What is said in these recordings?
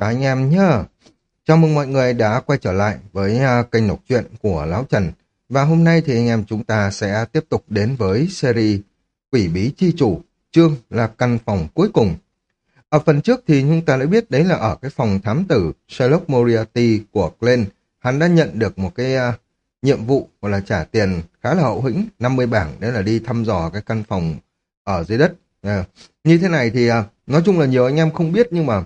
Chào anh em nhé. Chào mừng mọi người đã quay trở lại với à, kênh đọc truyện của Lão Trần. Và hôm nay thì anh em chúng ta sẽ tiếp tục đến với series Quỷ Bí Chi Chủ, chương là căn phòng cuối cùng. Ở phần trước thì chúng ta đã biết đấy là ở cái phòng thám tử Sherlock Moriarty của Glenn. Hắn đã nhận được một cái uh, nhiệm vụ gọi là trả tiền khá là hậu hĩnh, 50 bảng, đấy là đi thăm dò cái căn phòng ở dưới đất. Uh, như thế này thì uh, nói chung là nhiều anh em không biết nhưng mà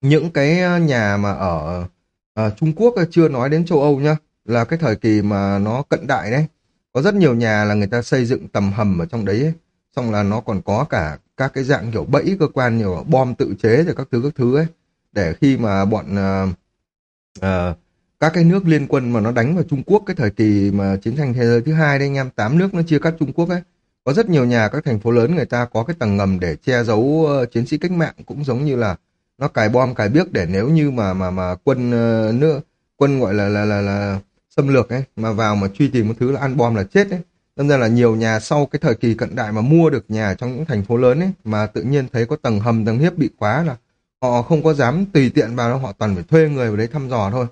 những cái ờ, nhà mà ở à, Trung Quốc ờ, chưa nói đến châu Âu nhá là cái thời kỳ mà nó cận đại đấy. Có rất nhiều nhà là người ta xây dựng tầm hầm ở trong đấy ấy. xong là nó còn có cả các cái dạng kiểu bẫy cơ quan nhiều bom tự chế rồi các thứ các thứ ấy. Để khi mà bọn uh, uh, các cái nước liên quân mà nó đánh vào Trung Quốc cái thời kỳ mà chiến tranh thế giới thứ hai đấy anh em tám nước nó chia cắt Trung Quốc ấy. Có rất nhiều nhà các thành phố lớn người ta có cái tầng ngầm để che giấu uh, chiến sĩ cách mạng cũng giống như là nó cài bom cài biếc để nếu như mà mà mà quân ờ, uh, nữa quân gọi là là là là xâm lược ấy mà vào mà truy tìm một thứ là ăn bom là chết ấy. Đâm ra là nhiều nhà sau cái thời kỳ cận đại mà mua được nhà trong những thành phố lớn ấy mà tự nhiên thấy có tầng hầm tầng hiếp bị khóa là họ không có dám tùy tiện vào đâu họ toàn phải thuê người vào đấy thăm dò thôi.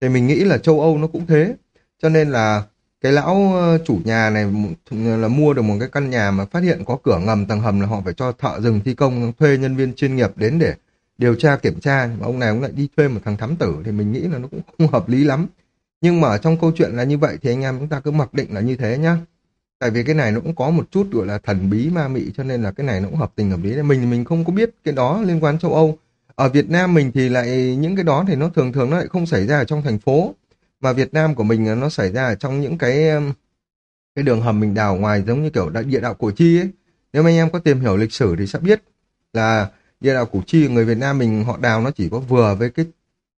Thì mình nghĩ là châu Âu nó cũng thế. Cho nên là cái lão ờ, chủ nhà này là mua được một cái căn nhà mà phát hiện có cửa ngầm tầng hầm là họ phải cho thợ rừng thi công thuê nhân viên chuyên nghiệp đến để điều tra, kiểm tra mà ông này ông lại đi thuê một thằng thám tử thì mình nghĩ là nó cũng không hợp lý lắm. Nhưng mà ở trong câu chuyện là như vậy thì anh em chúng ta cứ mặc định là như thế nhá. Tại vì cái này nó cũng có một chút gọi là thần bí ma mị, cho nên là cái này nó cũng hợp tình hợp lý. Mình mình không có biết cái đó liên quan châu Âu. Ở Việt Nam mình thì lại những cái đó thì nó thường thường nó lại không xảy ra ở trong thành phố. Mà Việt Nam của mình nó xảy ra ở trong những cái um, cái đường hầm mình đào ngoài giống như kiểu đại địa đạo cổ chi ấy. Nếu mà anh em có tìm hiểu lịch sử thì sẽ biết là địa đạo Củ Chi người Việt Nam mình họ đào nó chỉ có vừa với cái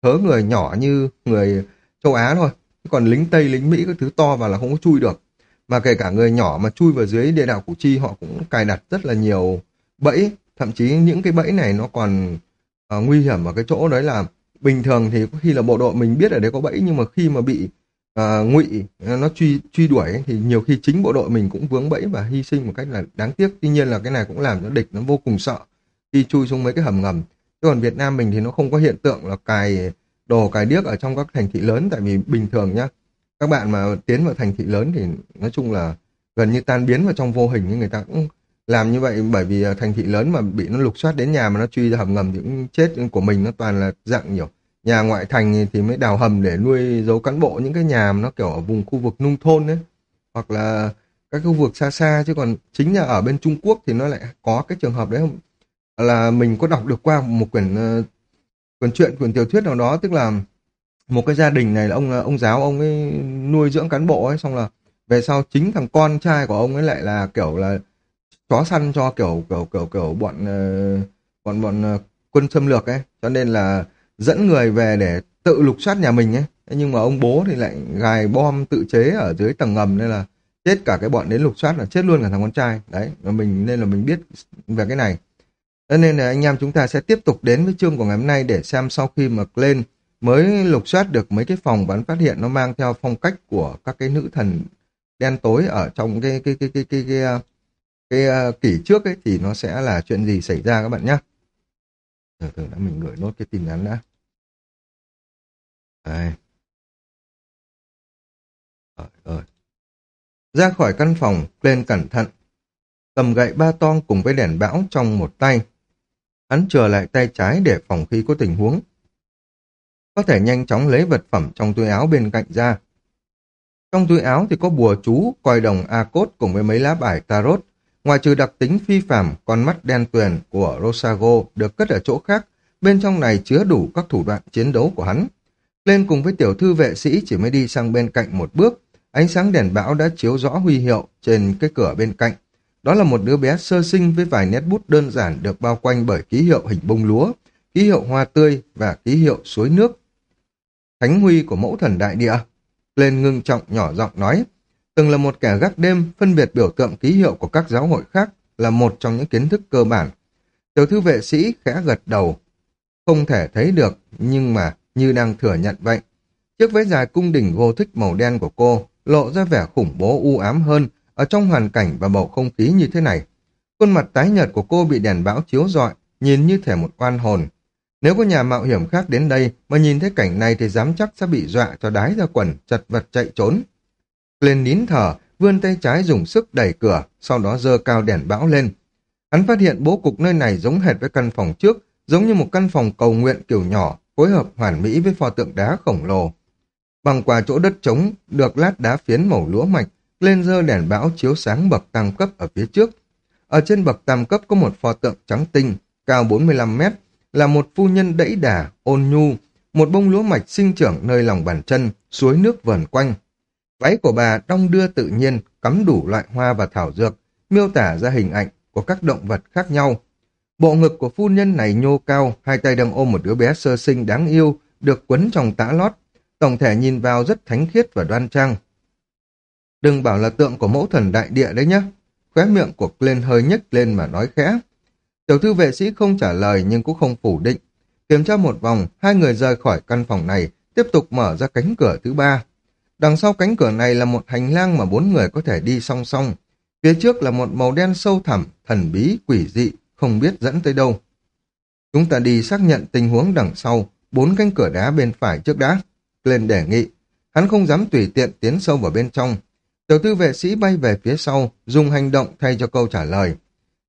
thớ người nhỏ như người châu Á thôi. Còn lính Tây, lính Mỹ các thứ to vào là không có chui được. Mà kể cả người nhỏ mà chui vào dưới địa đạo Củ Chi họ cũng cài đặt rất là nhiều bẫy. Thậm chí những cái bẫy này nó còn uh, nguy hiểm ở cái chỗ đấy là bình thường thì có khi là bộ đội mình biết ở đấy có bẫy nhưng mà khi mà bị uh, ngụy ờ, nó truy truy đuổi thì nhiều khi chính bộ đội mình cũng vướng bẫy và hy sinh một cách là đáng tiếc. Tuy nhiên là cái này cũng làm cho địch nó vô cùng sợ đi chui xuống mấy cái hầm ngầm. Chứ còn Việt Nam mình thì nó không có hiện tượng là cài đồ, cài điếc ở trong các thành thị lớn, tại vì bình thường nhá. Các bạn mà tiến vào thành thị lớn thì nói chung là gần như tan biến vào trong vô hình nhưng người ta cũng làm như vậy bởi vì à, thành thị lớn mà bị nó lục soát đến nhà mà nó truy ra hầm ngầm thì cũng chết của mình, nó toàn là dạng nhiều nhà ngoại thành thì mới đào hầm để nuôi giấu cán bộ những cái nhà mà nó kiểu ở vùng khu vực nông thôn đấy hoặc là các khu vực xa xa chứ còn chính là ở bên Trung Quốc thì nó lại có cái trường hợp đấy không là mình có đọc được qua một quyển ờ, quyển truyện quyển tiểu thuyết nào đó, tức là một cái gia đình này là ông ờ, ông giáo ông ấy nuôi dưỡng cán bộ ấy, xong là về sau chính thằng con trai của ông ấy lại là kiểu là chó săn cho kiểu kiểu kiểu kiểu bọn ờ, bọn bọn quân xâm lược ấy. Cho nên là dẫn người về để tự lục soát nhà mình ấy. Nhưng mà ông bố thì lại gài bom tự chế ở dưới tầng ngầm, nên là chết cả cái bọn đến lục soát là chết luôn cả thằng con trai. Đấy và mình, nên là mình biết về cái này cho nên là anh em chúng ta sẽ tiếp tục đến với chương của ngày hôm nay để xem sau khi mà lên mới lục soát được mấy cái phòng và phát hiện nó mang theo phong cách của các cái nữ thần đen tối ở trong cái cái cái cái cái cái, cái, cái, cái kỷ trước ấy thì nó sẽ là chuyện gì xảy ra các bạn nhé. Từ từ đã mình gửi nốt cái tin nhắn đã. Đây. Rồi, rồi. Ra khỏi căn phòng, lên cẩn thận. Cầm gậy ba tong cùng với đèn bão trong một tay Hắn trở lại tay trái để phòng khi có tình huống. Có thể nhanh chóng lấy vật phẩm trong túi áo bên cạnh ra. Trong túi áo thì có bùa chú, coi đồng A-cốt cùng với mấy lá bài tarot. Ngoài trừ đặc tính phi phạm, con mắt đen tuyền của Rosago được cất ở chỗ khác, bên trong này chứa đủ các thủ đoạn chiến đấu của hắn. Lên cùng với tiểu thư vệ sĩ chỉ mới đi sang bên cạnh một bước, ánh sáng đèn bão đã chiếu rõ huy hiệu trên cái cửa bên cạnh. Đó là một đứa bé sơ sinh với vài nét bút đơn giản được bao quanh bởi ký hiệu hình bông lúa, ký hiệu hoa tươi và ký hiệu suối nước. Thánh huy của mẫu thần đại địa. Lên ngưng trọng nhỏ giọng nói, từng là một kẻ gác đêm phân biệt biểu tượng ký hiệu của các giáo hội khác là một trong những kiến thức cơ bản. Tiểu thư vệ sĩ khẽ gật đầu, không thể thấy được nhưng mà như đang thừa nhận vậy. Chiếc váy dài cung đỉnh gô thích màu đen của cô lộ ra vẻ khủng bố u ám hơn ở trong hoàn cảnh và bầu không khí như thế này. Khuôn mặt tái nhợt của cô bị đèn bão chiếu rọi, nhìn như thể một oan hồn. Nếu có nhà mạo hiểm khác đến đây mà nhìn thấy cảnh này thì dám chắc sẽ bị dọa cho đái ra quần, chật vật chạy trốn. Lên nín thở, vươn tay trái dùng sức đẩy cửa, sau đó dơ cao đèn bão lên. Hắn phát hiện bố cục nơi này giống hệt với căn phòng trước, giống như một căn phòng cầu nguyện kiểu nhỏ, phối hợp hoàn mỹ với pho tượng đá khổng lồ. Bằng qua chỗ đất trống, được lát đá phiến màu lúa mạch, lên dơ đèn bão chiếu sáng bậc tam cấp ở phía trước. Ở trên bậc tam cấp có một pho tượng trắng tinh, cao 45 mét, là một phu nhân đẫy đà, ôn nhu, một bông lúa mạch sinh trưởng nơi lòng bàn chân, suối nước vờn quanh. Váy của bà đong đưa tự nhiên, cắm đủ loại hoa và thảo dược, miêu tả ra hình ảnh của các động vật khác nhau. Bộ ngực của phu nhân này nhô cao, hai tay đang ôm một đứa bé sơ sinh đáng yêu, được quấn trong tã lót. Tổng thể nhìn vào rất thánh khiết và đoan trang. Đừng bảo là tượng của mẫu thần đại địa đấy nhé. Khóe miệng của lên hơi nhếch lên mà nói khẽ. Tiểu thư vệ sĩ không trả lời nhưng cũng không phủ định. Kiểm tra một vòng, hai người rời khỏi căn phòng này, tiếp tục mở ra cánh cửa thứ ba. Đằng sau cánh cửa này là một hành lang mà bốn người có thể đi song song. Phía trước là một màu đen sâu thẳm, thần bí, quỷ dị, không biết dẫn tới đâu. Chúng ta đi xác nhận tình huống đằng sau, bốn cánh cửa đá bên phải trước đã. Glenn đề nghị. Hắn không dám tùy tiện tiến sâu vào bên trong. Tiểu tư vệ sĩ bay về phía sau, dùng hành động thay cho câu trả lời.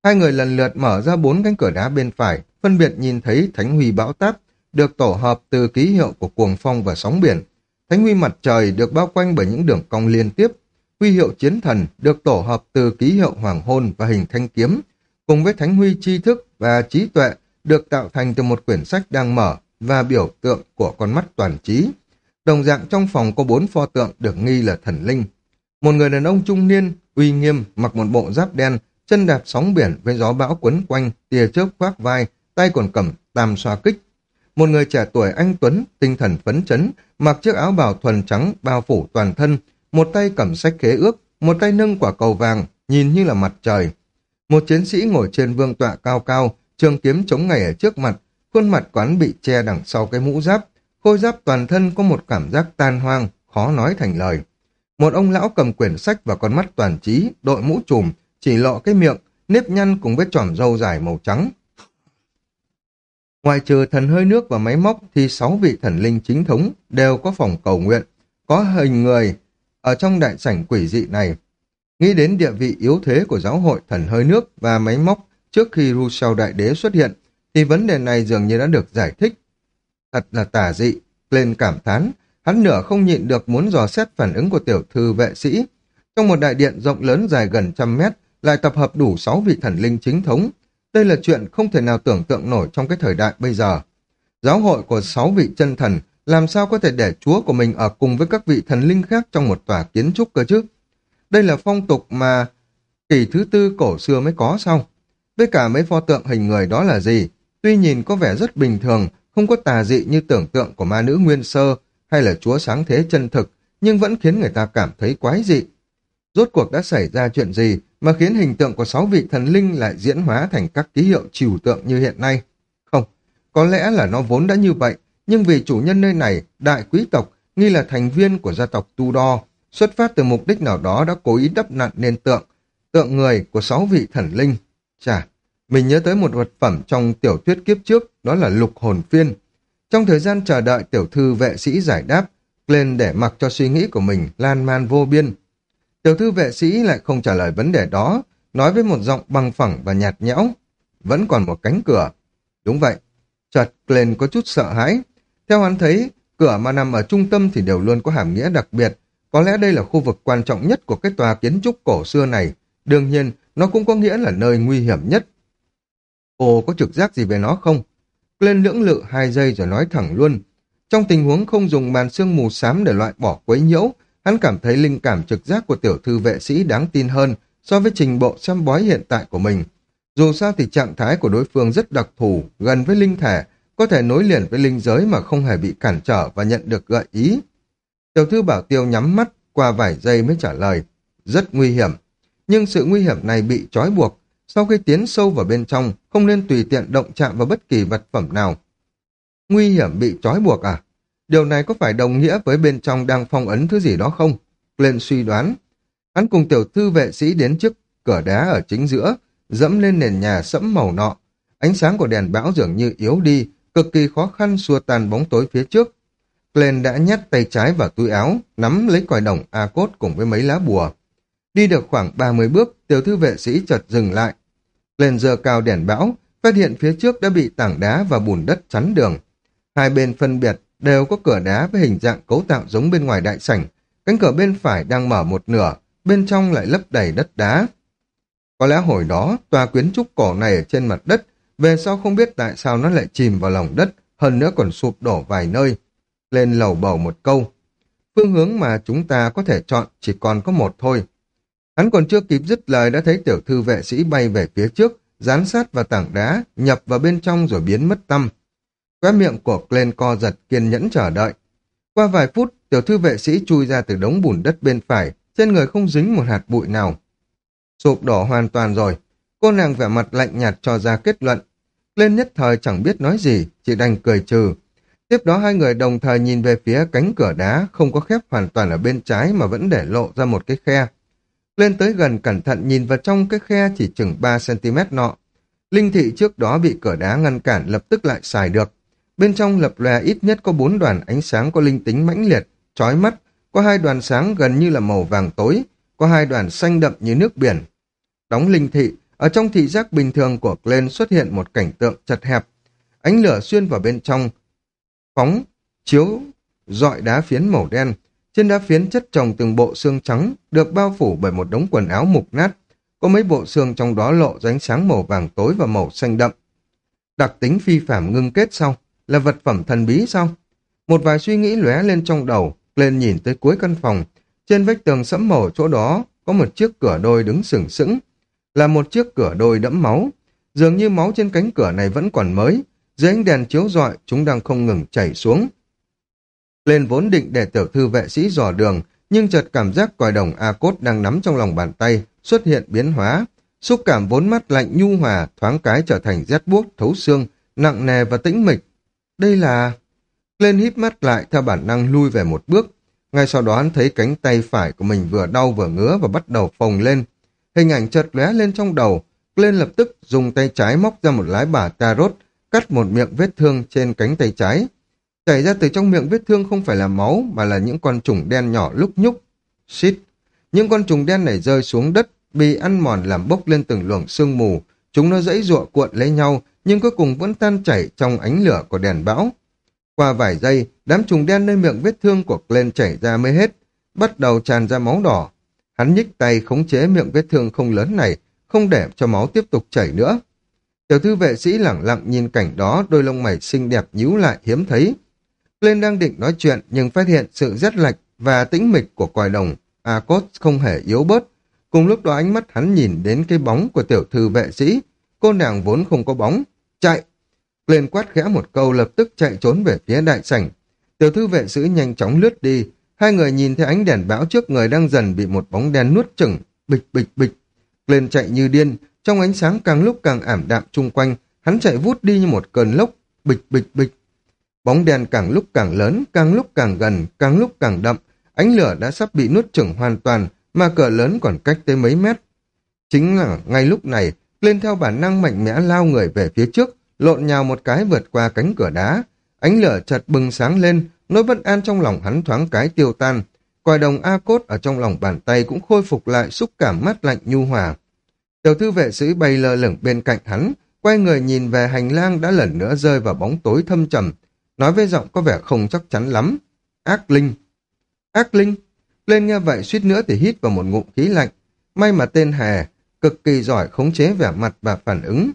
Hai người lần lượt mở ra bốn cánh cửa đá bên phải, phân biệt nhìn thấy Thánh Huy bão táp, được tổ hợp từ ký hiệu của cuồng phong và sóng biển. Thánh Huy mặt trời được bao quanh bởi những đường cong liên tiếp. Huy hiệu chiến thần được tổ hợp từ ký hiệu hoàng hôn và hình thanh kiếm, cùng với Thánh Huy tri thức và trí tuệ được tạo thành từ một quyển sách đang mở và biểu tượng của con mắt toàn trí. Đồng dạng trong phòng có bốn pho tượng được nghi là thần linh. Một người đàn ông trung niên, uy nghiêm, mặc một bộ giáp đen, chân đạp sóng biển với gió bão quấn quanh, tia chớp khoác vai, tay còn cầm tam xoa kích. Một người trẻ tuổi anh Tuấn, tinh thần phấn chấn, mặc chiếc áo bào thuần trắng bao phủ toàn thân, một tay cầm sách khế ước, một tay nâng quả cầu vàng, nhìn như là mặt trời. Một chiến sĩ ngồi trên vương tọa cao cao, trường kiếm chống ngày ở trước mặt, khuôn mặt quán bị che đằng sau cái mũ giáp, khôi giáp toàn thân có một cảm giác tan hoang, khó nói thành lời. Một ông lão cầm quyển sách và con mắt toàn trí, đội mũ trùm, chỉ lọ cái miệng, nếp nhăn cùng với tròm râu dài màu trắng. Ngoài trừ thần hơi nước và máy móc thì sáu vị thần linh chính thống đều có phòng cầu nguyện, có hình người ở trong đại sảnh quỷ dị này. Nghĩ đến địa vị yếu thế của giáo hội thần hơi nước và máy móc trước khi Rousseau đại đế xuất hiện, thì vấn đề này dường như đã được giải thích. Thật là tà dị, lên cảm thán, hắn nửa không nhịn được muốn dò xét phản ứng của tiểu thư vệ sĩ. Trong một đại điện rộng lớn dài gần trăm mét, lại tập hợp đủ sáu vị thần linh chính thống. Đây là chuyện không thể nào tưởng tượng nổi trong cái thời đại bây giờ. Giáo hội của sáu vị chân thần làm sao có thể để chúa của mình ở cùng với các vị thần linh khác trong một tòa kiến trúc cơ chứ? Đây là phong tục mà kỳ thứ tư cổ xưa mới có sao? Với cả mấy pho tượng hình người đó là gì? Tuy nhìn có vẻ rất bình thường, không có tà dị như tưởng tượng của ma nữ nguyên sơ hay là chúa sáng thế chân thực, nhưng vẫn khiến người ta cảm thấy quái dị. Rốt cuộc đã xảy ra chuyện gì mà khiến hình tượng của sáu vị thần linh lại diễn hóa thành các ký hiệu trừu tượng như hiện nay? Không, có lẽ là nó vốn đã như vậy, nhưng vì chủ nhân nơi này, đại quý tộc, nghi là thành viên của gia tộc Tudor, xuất phát từ mục đích nào đó đã cố ý đắp nặn nên tượng, tượng người của sáu vị thần linh. Chà, mình nhớ tới một vật phẩm trong tiểu thuyết kiếp trước, đó là lục hồn phiên. Trong thời gian chờ đợi tiểu thư vệ sĩ giải đáp, lên để mặc cho suy nghĩ của mình lan man vô biên. Tiểu thư vệ sĩ lại không trả lời vấn đề đó, nói với một giọng bằng phẳng và nhạt nhẽo. Vẫn còn một cánh cửa. Đúng vậy. Chợt lên có chút sợ hãi. Theo hắn thấy, cửa mà nằm ở trung tâm thì đều luôn có hàm nghĩa đặc biệt. Có lẽ đây là khu vực quan trọng nhất của cái tòa kiến trúc cổ xưa này. Đương nhiên, nó cũng có nghĩa là nơi nguy hiểm nhất. Cô có trực giác gì về nó không? Lên lưỡng lự hai giây rồi nói thẳng luôn. Trong tình huống không dùng màn sương mù xám để loại bỏ quấy nhiễu, hắn cảm thấy linh cảm trực giác của tiểu thư vệ sĩ đáng tin hơn so với trình bộ xem bói hiện tại của mình. Dù sao thì trạng thái của đối phương rất đặc thù, gần với linh thể, có thể nối liền với linh giới mà không hề bị cản trở và nhận được gợi ý. Tiểu thư bảo tiêu nhắm mắt, qua vài giây mới trả lời. Rất nguy hiểm. Nhưng sự nguy hiểm này bị trói buộc. Sau khi tiến sâu vào bên trong, không nên tùy tiện động chạm vào bất kỳ vật phẩm nào. Nguy hiểm bị trói buộc à? Điều này có phải đồng nghĩa với bên trong đang phong ấn thứ gì đó không? Lên suy đoán. Hắn cùng tiểu thư vệ sĩ đến trước cửa đá ở chính giữa, dẫm lên nền nhà sẫm màu nọ. Ánh sáng của đèn bão dường như yếu đi, cực kỳ khó khăn xua tan bóng tối phía trước. Glenn đã nhét tay trái vào túi áo, nắm lấy còi đồng A cốt cùng với mấy lá bùa. Đi được khoảng 30 bước, tiểu thư vệ sĩ chợt dừng lại lên dơ cao đèn bão, phát hiện phía trước đã bị tảng đá và bùn đất chắn đường. Hai bên phân biệt đều có cửa đá với hình dạng cấu tạo giống bên ngoài đại sảnh. Cánh cửa bên phải đang mở một nửa, bên trong lại lấp đầy đất đá. Có lẽ hồi đó, tòa quyến trúc cổ này ở trên mặt đất, về sau không biết tại sao nó lại chìm vào lòng đất, hơn nữa còn sụp đổ vài nơi. Lên lầu bầu một câu. Phương hướng mà chúng ta có thể chọn chỉ còn có một thôi. Hắn còn chưa kịp dứt lời đã thấy tiểu thư vệ sĩ bay về phía trước, dán sát vào tảng đá, nhập vào bên trong rồi biến mất tâm. Khóe miệng của Glenn co giật kiên nhẫn chờ đợi. Qua vài phút, tiểu thư vệ sĩ chui ra từ đống bùn đất bên phải, trên người không dính một hạt bụi nào. Sụp đổ hoàn toàn rồi, cô nàng vẻ mặt lạnh nhạt cho ra kết luận. Lên nhất thời chẳng biết nói gì, chỉ đành cười trừ. Tiếp đó hai người đồng thời nhìn về phía cánh cửa đá không có khép hoàn toàn ở bên trái mà vẫn để lộ ra một cái khe. Lên tới gần cẩn thận nhìn vào trong cái khe chỉ chừng 3cm nọ. Linh thị trước đó bị cửa đá ngăn cản lập tức lại xài được. Bên trong lập lòe ít nhất có bốn đoàn ánh sáng có linh tính mãnh liệt, chói mắt, có hai đoàn sáng gần như là màu vàng tối, có hai đoàn xanh đậm như nước biển. Đóng linh thị, ở trong thị giác bình thường của Glenn xuất hiện một cảnh tượng chật hẹp. Ánh lửa xuyên vào bên trong, phóng, chiếu, dọi đá phiến màu đen. Trên đá phiến chất chồng từng bộ xương trắng, được bao phủ bởi một đống quần áo mục nát. Có mấy bộ xương trong đó lộ ra ánh sáng màu vàng tối và màu xanh đậm. Đặc tính phi phạm ngưng kết sau, là vật phẩm thần bí sau Một vài suy nghĩ lóe lên trong đầu, lên nhìn tới cuối căn phòng. Trên vách tường sẫm màu chỗ đó có một chiếc cửa đôi đứng sừng sững. Là một chiếc cửa đôi đẫm máu. Dường như máu trên cánh cửa này vẫn còn mới. Dưới ánh đèn chiếu rọi, chúng đang không ngừng chảy xuống. Lên vốn định để tiểu thư vệ sĩ dò đường, nhưng chợt cảm giác còi đồng A-cốt đang nắm trong lòng bàn tay, xuất hiện biến hóa. Xúc cảm vốn mắt lạnh nhu hòa, thoáng cái trở thành rét buốt, thấu xương, nặng nề và tĩnh mịch. Đây là... Lên híp mắt lại theo bản năng lui về một bước. Ngay sau đó hắn thấy cánh tay phải của mình vừa đau vừa ngứa và bắt đầu phồng lên. Hình ảnh chợt lóe lên trong đầu. Lên lập tức dùng tay trái móc ra một lái bả tarot, cắt một miệng vết thương trên cánh tay trái. Chảy ra từ trong miệng vết thương không phải là máu mà là những con trùng đen nhỏ lúc nhúc. Xít. Những con trùng đen này rơi xuống đất, bị ăn mòn làm bốc lên từng luồng sương mù. Chúng nó dãy ruộng cuộn lấy nhau, nhưng cuối cùng vẫn tan chảy trong ánh lửa của đèn bão. Qua vài giây, đám trùng đen nơi miệng vết thương của Glenn chảy ra mới hết, bắt đầu tràn ra máu đỏ. Hắn nhích tay khống chế miệng vết thương không lớn này, không để cho máu tiếp tục chảy nữa. Tiểu thư vệ sĩ lẳng lặng nhìn cảnh đó, đôi lông mày xinh đẹp nhíu lại hiếm thấy. Lên đang định nói chuyện nhưng phát hiện sự rét lạch và tĩnh mịch của còi đồng. A Cốt không hề yếu bớt. Cùng lúc đó ánh mắt hắn nhìn đến cái bóng của tiểu thư vệ sĩ. Cô nàng vốn không có bóng, Chạy! Lên quát khẽ một câu lập tức chạy trốn về phía đại sảnh. Tiểu thư vệ sĩ nhanh chóng lướt đi. Hai người nhìn thấy ánh đèn bão trước người đang dần bị một bóng đen nuốt chửng. Bịch bịch bịch. Lên chạy như điên. Trong ánh sáng càng lúc càng ảm đạm chung quanh. Hắn chạy vút đi như một cơn lốc. Bịch bịch bịch. Bóng đen càng lúc càng lớn, càng lúc càng gần, càng lúc càng đậm. Ánh lửa đã sắp bị nuốt chửng hoàn toàn, mà cờ lớn còn cách tới mấy mét. Chính là ngay lúc này, lên theo bản năng mạnh mẽ lao người về phía trước, lộn nhào một cái vượt qua cánh cửa đá. Ánh lửa chợt bừng sáng lên, nỗi bất an trong lòng hắn thoáng cái tiêu tan. Còi đồng A cốt ở trong lòng bàn tay cũng khôi phục lại xúc cảm mát lạnh nhu hòa. Tiểu thư vệ sĩ bay lơ lửng bên cạnh hắn, quay người nhìn về hành lang đã lần nữa rơi vào bóng tối thâm trầm, nói với giọng có vẻ không chắc chắn lắm. Ác linh. Ác linh. Lên nghe vậy suýt nữa thì hít vào một ngụm khí lạnh. May mà tên Hà cực kỳ giỏi khống chế vẻ mặt và phản ứng.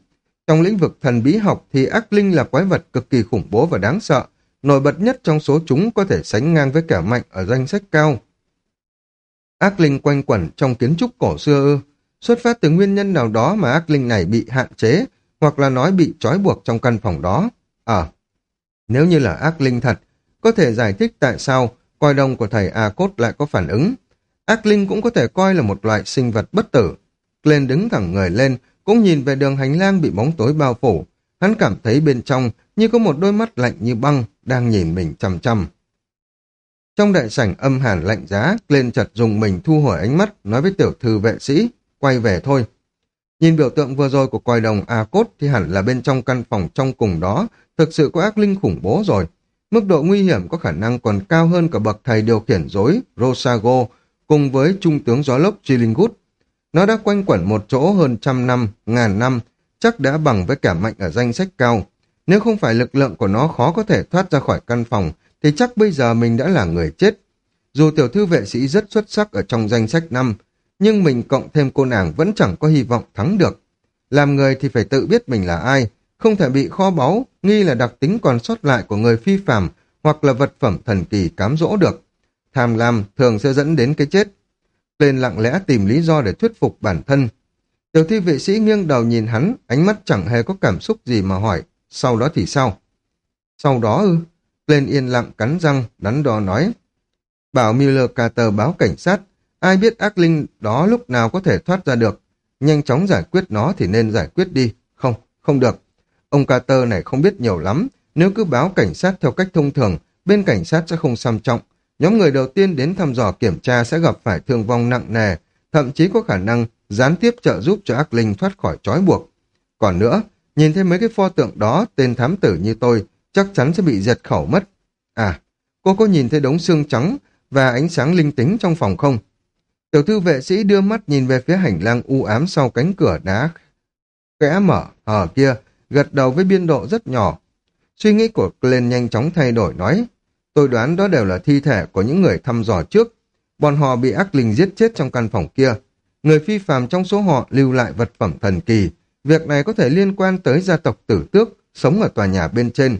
Trong lĩnh vực thần bí học thì ác linh là quái vật cực kỳ khủng bố và đáng sợ, nổi bật nhất trong số chúng có thể sánh ngang với kẻ mạnh ở danh sách cao. Ác linh quanh quẩn trong kiến trúc cổ xưa ư, xuất phát từ nguyên nhân nào đó mà ác linh này bị hạn chế, hoặc là nói bị trói buộc trong căn phòng đó. À, nếu như là ác linh thật, có thể giải thích tại sao coi đồng của thầy A Cốt lại có phản ứng. Ác linh cũng có thể coi là một loại sinh vật bất tử, Glenn đứng thẳng người lên, cũng nhìn về đường hành lang bị bóng tối bao phủ. Hắn cảm thấy bên trong như có một đôi mắt lạnh như băng đang nhìn mình chằm chằm. Trong đại sảnh âm hàn lạnh giá, Glenn chật dùng mình thu hồi ánh mắt, nói với tiểu thư vệ sĩ, quay về thôi. Nhìn biểu tượng vừa rồi của coi đồng A Cốt thì hẳn là bên trong căn phòng trong cùng đó, thực sự có ác linh khủng bố rồi. Mức độ nguy hiểm có khả năng còn cao hơn cả bậc thầy điều khiển dối Rosago cùng với trung tướng gió lốc Chillingut. Nó đã quanh quẩn một chỗ hơn trăm năm, ngàn năm, chắc đã bằng với cả mạnh ở danh sách cao. Nếu không phải lực lượng của nó khó có thể thoát ra khỏi căn phòng, thì chắc bây giờ mình đã là người chết. Dù tiểu thư vệ sĩ rất xuất sắc ở trong danh sách năm, nhưng mình cộng thêm cô nàng vẫn chẳng có hy vọng thắng được. Làm người thì phải tự biết mình là ai, không thể bị kho báu, nghi là đặc tính còn sót lại của người phi phàm hoặc là vật phẩm thần kỳ cám dỗ được. Tham lam thường sẽ dẫn đến cái chết. Lên lặng lẽ tìm lý do để thuyết phục bản thân. Tiểu thi vệ sĩ nghiêng đầu nhìn hắn, ánh mắt chẳng hề có cảm xúc gì mà hỏi, sau đó thì sao? Sau đó ư? Lên yên lặng cắn răng, đắn đo nói. Bảo Miller Carter báo cảnh sát, ai biết ác linh đó lúc nào có thể thoát ra được. Nhanh chóng giải quyết nó thì nên giải quyết đi. Không, không được. Ông Carter này không biết nhiều lắm, nếu cứ báo cảnh sát theo cách thông thường, bên cảnh sát sẽ không xăm trọng. Nhóm người đầu tiên đến thăm dò kiểm tra sẽ gặp phải thương vong nặng nề, thậm chí có khả năng gián tiếp trợ giúp cho ác linh thoát khỏi trói buộc. Còn nữa, nhìn thấy mấy cái pho tượng đó, tên thám tử như tôi, chắc chắn sẽ bị giật khẩu mất. À, cô có nhìn thấy đống xương trắng và ánh sáng linh tính trong phòng không? Tiểu thư vệ sĩ đưa mắt nhìn về phía hành lang u ám sau cánh cửa đá kẽ mở ở kia, gật đầu với biên độ rất nhỏ. Suy nghĩ của Glenn nhanh chóng thay đổi nói, tôi đoán đó đều là thi thể của những người thăm dò trước. Bọn họ bị ác linh giết chết trong căn phòng kia. Người phi phàm trong số họ lưu lại vật phẩm thần kỳ. Việc này có thể liên quan tới gia tộc tử tước, sống ở tòa nhà bên trên.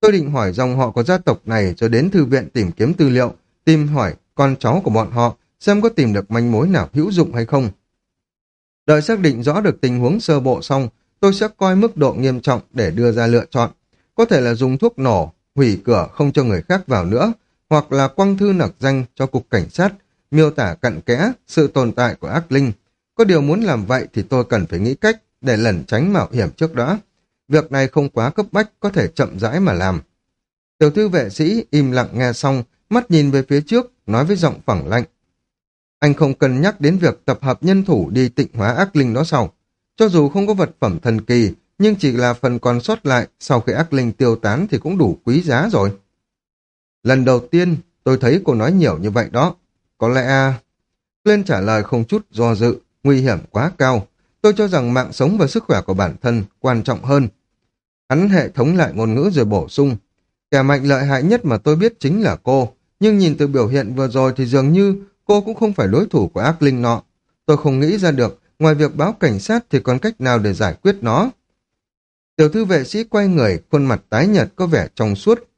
Tôi định hỏi dòng họ của gia tộc này cho đến thư viện tìm kiếm tư liệu, tìm hỏi con cháu của bọn họ, xem có tìm được manh mối nào hữu dụng hay không. Đợi xác định rõ được tình huống sơ bộ xong, tôi sẽ coi mức độ nghiêm trọng để đưa ra lựa chọn. Có thể là dùng thuốc nổ, hủy cửa không cho người khác vào nữa, hoặc là quăng thư nặc danh cho cục cảnh sát, miêu tả cặn kẽ sự tồn tại của ác linh. Có điều muốn làm vậy thì tôi cần phải nghĩ cách để lẩn tránh mạo hiểm trước đó. Việc này không quá cấp bách, có thể chậm rãi mà làm. Tiểu thư vệ sĩ im lặng nghe xong, mắt nhìn về phía trước, nói với giọng phẳng lạnh. Anh không cần nhắc đến việc tập hợp nhân thủ đi tịnh hóa ác linh đó sau. Cho dù không có vật phẩm thần kỳ, nhưng chỉ là phần còn sót lại sau khi ác linh tiêu tán thì cũng đủ quý giá rồi. Lần đầu tiên, tôi thấy cô nói nhiều như vậy đó. Có lẽ... À, Lên trả lời không chút do dự, nguy hiểm quá cao. Tôi cho rằng mạng sống và sức khỏe của bản thân quan trọng hơn. Hắn hệ thống lại ngôn ngữ rồi bổ sung. Kẻ mạnh lợi hại nhất mà tôi biết chính là cô. Nhưng nhìn từ biểu hiện vừa rồi thì dường như cô cũng không phải đối thủ của ác linh nọ. Tôi không nghĩ ra được, ngoài việc báo cảnh sát thì còn cách nào để giải quyết nó. Tiểu thư vệ sĩ quay người, khuôn mặt tái nhợt có vẻ trong suốt.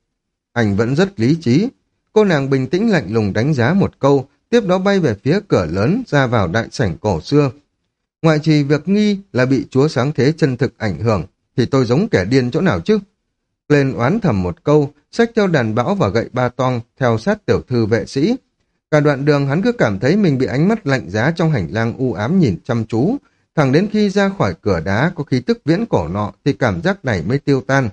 Anh vẫn rất lý trí. Cô nàng bình tĩnh lạnh lùng đánh giá một câu, tiếp đó bay về phía cửa lớn ra vào đại sảnh cổ xưa. Ngoại trừ việc nghi là bị chúa sáng thế chân thực ảnh hưởng, thì tôi giống kẻ điên chỗ nào chứ? Lên oán thầm một câu, xách theo đàn bão và gậy ba toang theo sát tiểu thư vệ sĩ. Cả đoạn đường hắn cứ cảm thấy mình bị ánh mắt lạnh giá trong hành lang u ám nhìn chăm chú, thẳng đến khi ra khỏi cửa đá có khí tức viễn cổ nọ thì cảm giác này mới tiêu tan.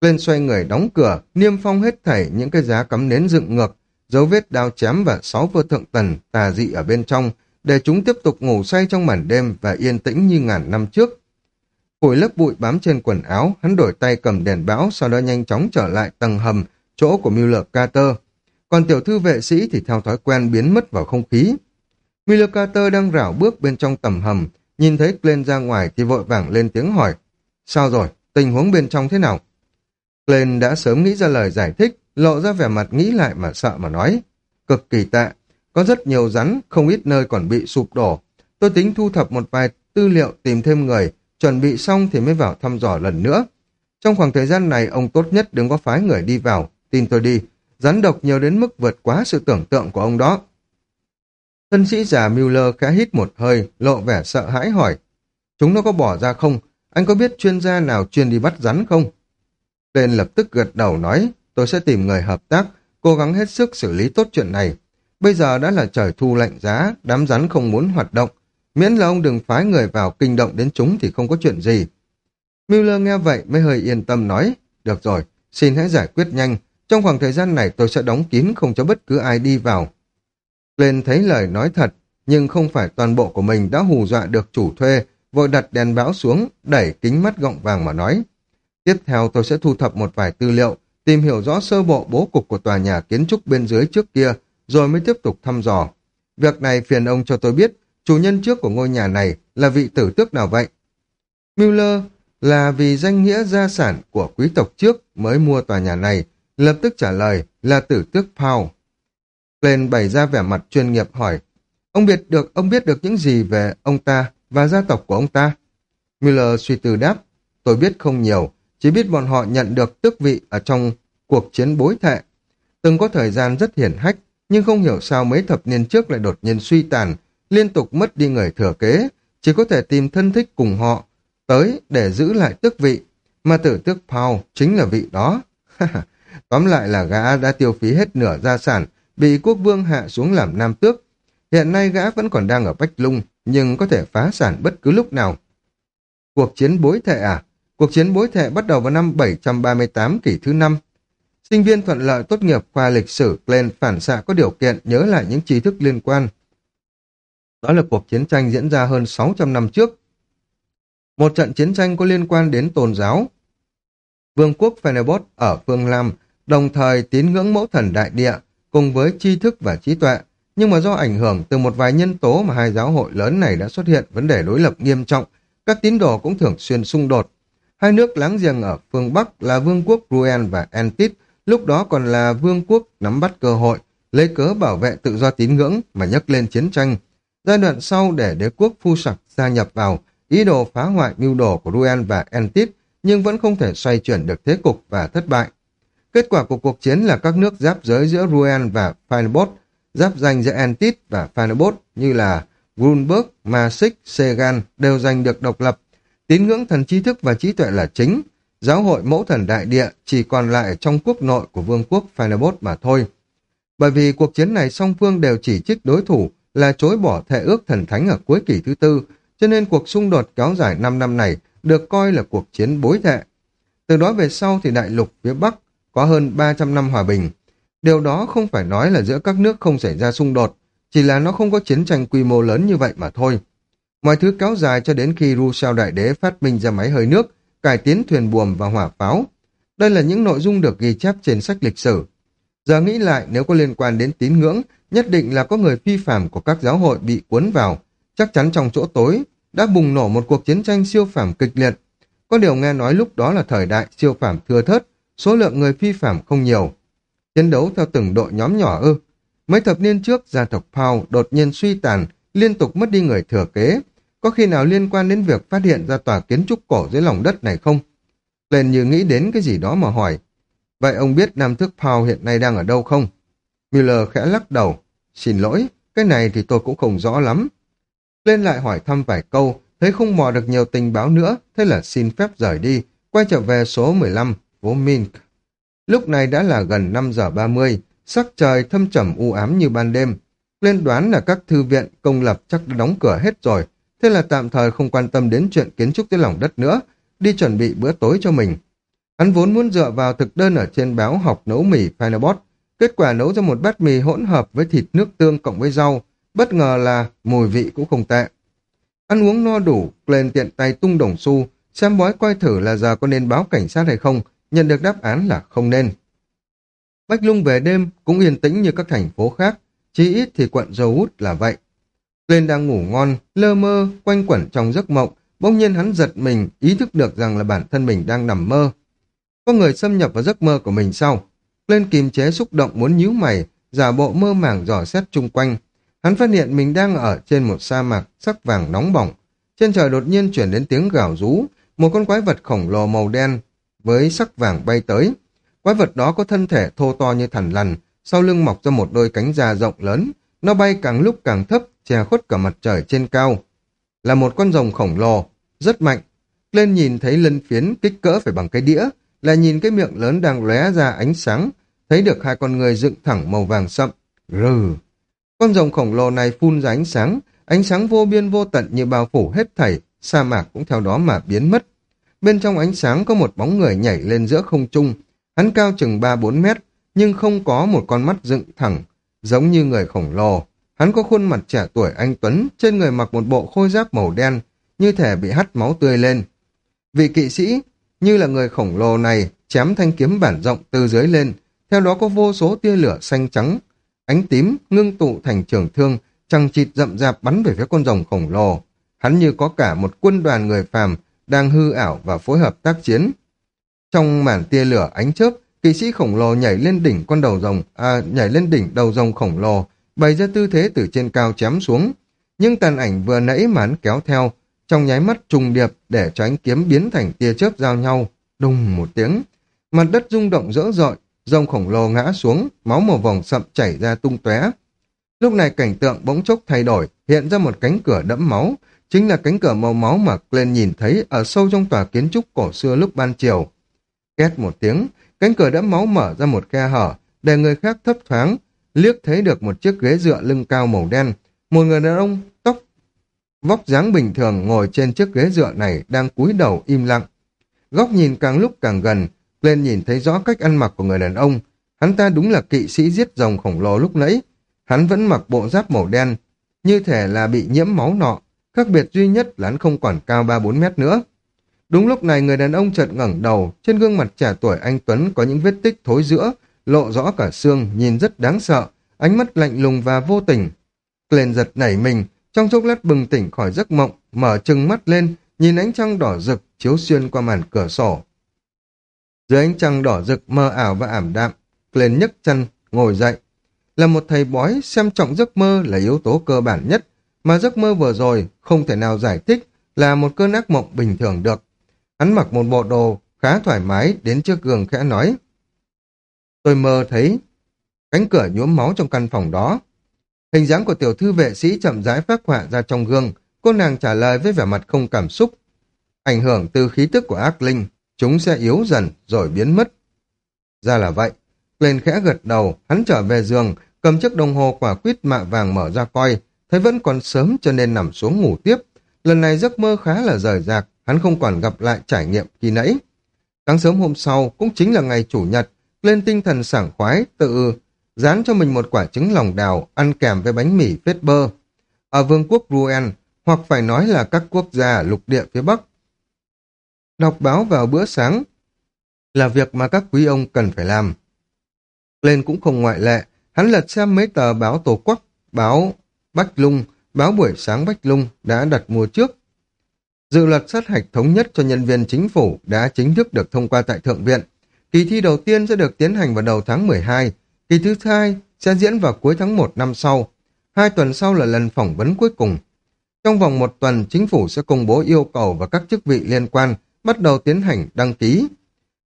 Lên xoay người đóng cửa, niêm phong hết thảy những cái giá cắm nến dựng ngược, dấu vết đao chém và sáu vơ thượng tần tà dị ở bên trong, để chúng tiếp tục ngủ say trong màn đêm và yên tĩnh như ngàn năm trước. Phủi lớp bụi bám trên quần áo, hắn đổi tay cầm đèn bão, sau đó nhanh chóng trở lại tầng hầm, chỗ của Miller Carter. Còn tiểu thư vệ sĩ thì theo thói quen biến mất vào không khí. Miller Carter đang rảo bước bên trong tầm hầm, nhìn thấy Glenn ra ngoài thì vội vàng lên tiếng hỏi. Sao rồi? Tình huống bên trong thế nào? Glenn đã sớm nghĩ ra lời giải thích, lộ ra vẻ mặt nghĩ lại mà sợ mà nói. Cực kỳ tệ, có rất nhiều rắn, không ít nơi còn bị sụp đổ. Tôi tính thu thập một vài tư liệu tìm thêm người, chuẩn bị xong thì mới vào thăm dò lần nữa. Trong khoảng thời gian này, ông tốt nhất đừng có phái người đi vào, tin tôi đi, rắn độc nhiều đến mức vượt quá sự tưởng tượng của ông đó. Thân sĩ già Mueller khẽ hít một hơi, lộ vẻ sợ hãi hỏi. Chúng nó có bỏ ra không? Anh có biết chuyên gia nào chuyên đi bắt rắn không? Tên lập tức gật đầu nói, tôi sẽ tìm người hợp tác, cố gắng hết sức xử lý tốt chuyện này. Bây giờ đã là trời thu lạnh giá, đám rắn không muốn hoạt động. Miễn là ông đừng phái người vào kinh động đến chúng thì không có chuyện gì. Miller nghe vậy mới hơi yên tâm nói, được rồi, xin hãy giải quyết nhanh. Trong khoảng thời gian này tôi sẽ đóng kín không cho bất cứ ai đi vào. Lên thấy lời nói thật, nhưng không phải toàn bộ của mình đã hù dọa được chủ thuê, vội đặt đèn bão xuống, đẩy kính mắt gọng vàng mà nói. Tiếp theo tôi sẽ thu thập một vài tư liệu, tìm hiểu rõ sơ bộ bố cục của tòa nhà kiến trúc bên dưới trước kia, rồi mới tiếp tục thăm dò. Việc này phiền ông cho tôi biết, chủ nhân trước của ngôi nhà này là vị tử tước nào vậy? Müller là vì danh nghĩa gia sản của quý tộc trước mới mua tòa nhà này, lập tức trả lời là tử tước Paul. Lên bày ra vẻ mặt chuyên nghiệp hỏi, ông biết được ông biết được những gì về ông ta và gia tộc của ông ta? Miller suy tư đáp, tôi biết không nhiều, chỉ biết bọn họ nhận được tước vị ở trong cuộc chiến bối thệ. Từng có thời gian rất hiển hách, nhưng không hiểu sao mấy thập niên trước lại đột nhiên suy tàn, liên tục mất đi người thừa kế, chỉ có thể tìm thân thích cùng họ, tới để giữ lại tước vị, mà tử tước Paul chính là vị đó. Tóm lại là gã đã tiêu phí hết nửa gia sản, bị quốc vương hạ xuống làm nam tước. Hiện nay gã vẫn còn đang ở Bách Lung, nhưng có thể phá sản bất cứ lúc nào. Cuộc chiến bối thệ à? Cuộc chiến bối thệ bắt đầu vào năm 738 kỷ thứ năm. Sinh viên thuận lợi tốt nghiệp khoa lịch sử lên phản xạ có điều kiện nhớ lại những tri thức liên quan. Đó là cuộc chiến tranh diễn ra hơn 600 năm trước. Một trận chiến tranh có liên quan đến tôn giáo. Vương quốc Phenebot ở phương Lam đồng thời tín ngưỡng mẫu thần đại địa cùng với tri thức và trí tuệ, nhưng mà do ảnh hưởng từ một vài nhân tố mà hai giáo hội lớn này đã xuất hiện vấn đề đối lập nghiêm trọng, các tín đồ cũng thường xuyên xung đột. Hai nước láng giềng ở phương Bắc là Vương quốc Ruen và Entit, lúc đó còn là Vương quốc nắm bắt cơ hội, lấy cớ bảo vệ tự do tín ngưỡng mà nhấc lên chiến tranh. Giai đoạn sau để đế quốc phu sặc gia nhập vào, ý đồ phá hoại mưu đồ của Ruen và Entit, nhưng vẫn không thể xoay chuyển được thế cục và thất bại. Kết quả của cuộc chiến là các nước giáp giới giữa Ruen và Finebot, giáp danh giữa Entit và Finebot như là Grunberg, Masik, Segan đều giành được độc lập. Tín ngưỡng thần trí thức và trí tuệ là chính. Giáo hội mẫu thần đại địa chỉ còn lại trong quốc nội của vương quốc Finebot mà thôi. Bởi vì cuộc chiến này song phương đều chỉ trích đối thủ là chối bỏ thệ ước thần thánh ở cuối kỷ thứ tư, cho nên cuộc xung đột kéo dài 5 năm này được coi là cuộc chiến bối thệ. Từ đó về sau thì đại lục phía Bắc có hơn 300 năm hòa bình. Điều đó không phải nói là giữa các nước không xảy ra xung đột, chỉ là nó không có chiến tranh quy mô lớn như vậy mà thôi. Mọi thứ kéo dài cho đến khi Rousseau Đại Đế phát minh ra máy hơi nước, cải tiến thuyền buồm và hỏa pháo. Đây là những nội dung được ghi chép trên sách lịch sử. Giờ nghĩ lại nếu có liên quan đến tín ngưỡng, nhất định là có người phi phạm của các giáo hội bị cuốn vào. Chắc chắn trong chỗ tối đã bùng nổ một cuộc chiến tranh siêu phàm kịch liệt. Có điều nghe nói lúc đó là thời đại siêu phàm thưa thớt, số lượng người phi phạm không nhiều. Chiến đấu theo từng đội nhóm nhỏ ư. Mấy thập niên trước, gia tộc Pau đột nhiên suy tàn, liên tục mất đi người thừa kế. Có khi nào liên quan đến việc phát hiện ra tòa kiến trúc cổ dưới lòng đất này không? Lên như nghĩ đến cái gì đó mà hỏi. Vậy ông biết Nam Thức Pau hiện nay đang ở đâu không? Miller khẽ lắc đầu. Xin lỗi, cái này thì tôi cũng không rõ lắm. Lên lại hỏi thăm vài câu, thấy không mò được nhiều tình báo nữa, thế là xin phép rời đi, quay trở về số 15, phố Mink. Lúc này đã là gần 5 giờ 30, sắc trời thâm trầm u ám như ban đêm. Lên đoán là các thư viện công lập chắc đã đóng cửa hết rồi, thế là tạm thời không quan tâm đến chuyện kiến trúc dưới lòng đất nữa, đi chuẩn bị bữa tối cho mình. Hắn vốn muốn dựa vào thực đơn ở trên báo học nấu mì Finebot, kết quả nấu ra một bát mì hỗn hợp với thịt nước tương cộng với rau, bất ngờ là mùi vị cũng không tệ. Ăn uống no đủ, lên tiện tay tung đồng xu, xem bói coi thử là giờ có nên báo cảnh sát hay không, nhận được đáp án là không nên. Bách Lung về đêm cũng yên tĩnh như các thành phố khác, chỉ ít thì quận Dầu Út là vậy. Lên đang ngủ ngon, lơ mơ, quanh quẩn trong giấc mộng, bỗng nhiên hắn giật mình, ý thức được rằng là bản thân mình đang nằm mơ. Có người xâm nhập vào giấc mơ của mình sau. Lên kìm chế xúc động muốn nhíu mày, giả bộ mơ màng dò xét chung quanh. Hắn phát hiện mình đang ở trên một sa mạc sắc vàng nóng bỏng. Trên trời đột nhiên chuyển đến tiếng gào rú, một con quái vật khổng lồ màu đen với sắc vàng bay tới. Quái vật đó có thân thể thô to như thằn lằn, sau lưng mọc ra một đôi cánh da rộng lớn, nó bay càng lúc càng thấp, che khuất cả mặt trời trên cao. Là một con rồng khổng lồ, rất mạnh. Lên nhìn thấy lân phiến kích cỡ phải bằng cái đĩa, là nhìn cái miệng lớn đang lóe ra ánh sáng, thấy được hai con người dựng thẳng màu vàng sậm. Rừ! Con rồng khổng lồ này phun ra ánh sáng, ánh sáng vô biên vô tận như bao phủ hết thảy, sa mạc cũng theo đó mà biến mất. Bên trong ánh sáng có một bóng người nhảy lên giữa không trung. Hắn cao chừng 3-4 mét, nhưng không có một con mắt dựng thẳng, giống như người khổng lồ. Hắn có khuôn mặt trẻ tuổi anh Tuấn, trên người mặc một bộ khôi giáp màu đen, như thể bị hắt máu tươi lên. Vị kỵ sĩ, như là người khổng lồ này chém thanh kiếm bản rộng từ dưới lên, theo đó có vô số tia lửa xanh trắng, ánh tím ngưng tụ thành trường thương, chằng chịt rậm rạp bắn về phía con rồng khổng lồ. Hắn như có cả một quân đoàn người phàm đang hư ảo và phối hợp tác chiến. Trong màn tia lửa ánh chớp, kỵ sĩ khổng lồ nhảy lên đỉnh con đầu rồng, à, nhảy lên đỉnh đầu rồng khổng lồ, bày ra tư thế từ trên cao chém xuống. Nhưng tàn ảnh vừa nãy mà hắn kéo theo, trong nháy mắt trùng điệp để cho ánh kiếm biến thành tia chớp giao nhau, đùng một tiếng. Mặt đất rung động dữ dội, rồng khổng lồ ngã xuống, máu màu vòng sậm chảy ra tung tóe. Lúc này cảnh tượng bỗng chốc thay đổi, hiện ra một cánh cửa đẫm máu, chính là cánh cửa màu máu mà Glenn nhìn thấy ở sâu trong tòa kiến trúc cổ xưa lúc ban chiều. Két một tiếng, cánh cửa đã máu mở ra một khe hở, để người khác thấp thoáng, liếc thấy được một chiếc ghế dựa lưng cao màu đen. Một người đàn ông tóc vóc dáng bình thường ngồi trên chiếc ghế dựa này đang cúi đầu im lặng. Góc nhìn càng lúc càng gần, lên nhìn thấy rõ cách ăn mặc của người đàn ông. Hắn ta đúng là kỵ sĩ giết rồng khổng lồ lúc nãy. Hắn vẫn mặc bộ giáp màu đen, như thể là bị nhiễm máu nọ. Khác biệt duy nhất là hắn không còn cao 3-4 mét nữa. Đúng lúc này người đàn ông chợt ngẩng đầu, trên gương mặt trẻ tuổi anh Tuấn có những vết tích thối giữa, lộ rõ cả xương, nhìn rất đáng sợ, ánh mắt lạnh lùng và vô tình. Lên giật nảy mình, trong chốc lát bừng tỉnh khỏi giấc mộng, mở trừng mắt lên, nhìn ánh trăng đỏ rực chiếu xuyên qua màn cửa sổ. Dưới ánh trăng đỏ rực mơ ảo và ảm đạm, lên nhấc chân, ngồi dậy. Là một thầy bói, xem trọng giấc mơ là yếu tố cơ bản nhất, mà giấc mơ vừa rồi không thể nào giải thích là một cơn ác mộng bình thường được. Hắn mặc một bộ đồ khá thoải mái đến trước gương khẽ nói. Tôi mơ thấy cánh cửa nhuốm máu trong căn phòng đó. Hình dáng của tiểu thư vệ sĩ chậm rãi phát họa ra trong gương, cô nàng trả lời với vẻ mặt không cảm xúc. Ảnh hưởng từ khí tức của ác linh, chúng sẽ yếu dần rồi biến mất. Ra là vậy. Lên khẽ gật đầu, hắn trở về giường, cầm chiếc đồng hồ quả quýt mạ vàng mở ra coi, thấy vẫn còn sớm cho nên nằm xuống ngủ tiếp. Lần này giấc mơ khá là rời rạc, hắn không còn gặp lại trải nghiệm khi nãy. Sáng sớm hôm sau, cũng chính là ngày chủ nhật, lên tinh thần sảng khoái, tự dán cho mình một quả trứng lòng đào ăn kèm với bánh mì phết bơ. Ở vương quốc Ruen, hoặc phải nói là các quốc gia lục địa phía Bắc. Đọc báo vào bữa sáng là việc mà các quý ông cần phải làm. Lên cũng không ngoại lệ, hắn lật xem mấy tờ báo Tổ quốc, báo Bách Lung, báo buổi sáng Bách Lung đã đặt mua trước. Dự luật sát hạch thống nhất cho nhân viên chính phủ đã chính thức được thông qua tại Thượng viện. Kỳ thi đầu tiên sẽ được tiến hành vào đầu tháng 12, kỳ thứ hai sẽ diễn vào cuối tháng 1 năm sau. Hai tuần sau là lần phỏng vấn cuối cùng. Trong vòng một tuần, chính phủ sẽ công bố yêu cầu và các chức vị liên quan bắt đầu tiến hành đăng ký.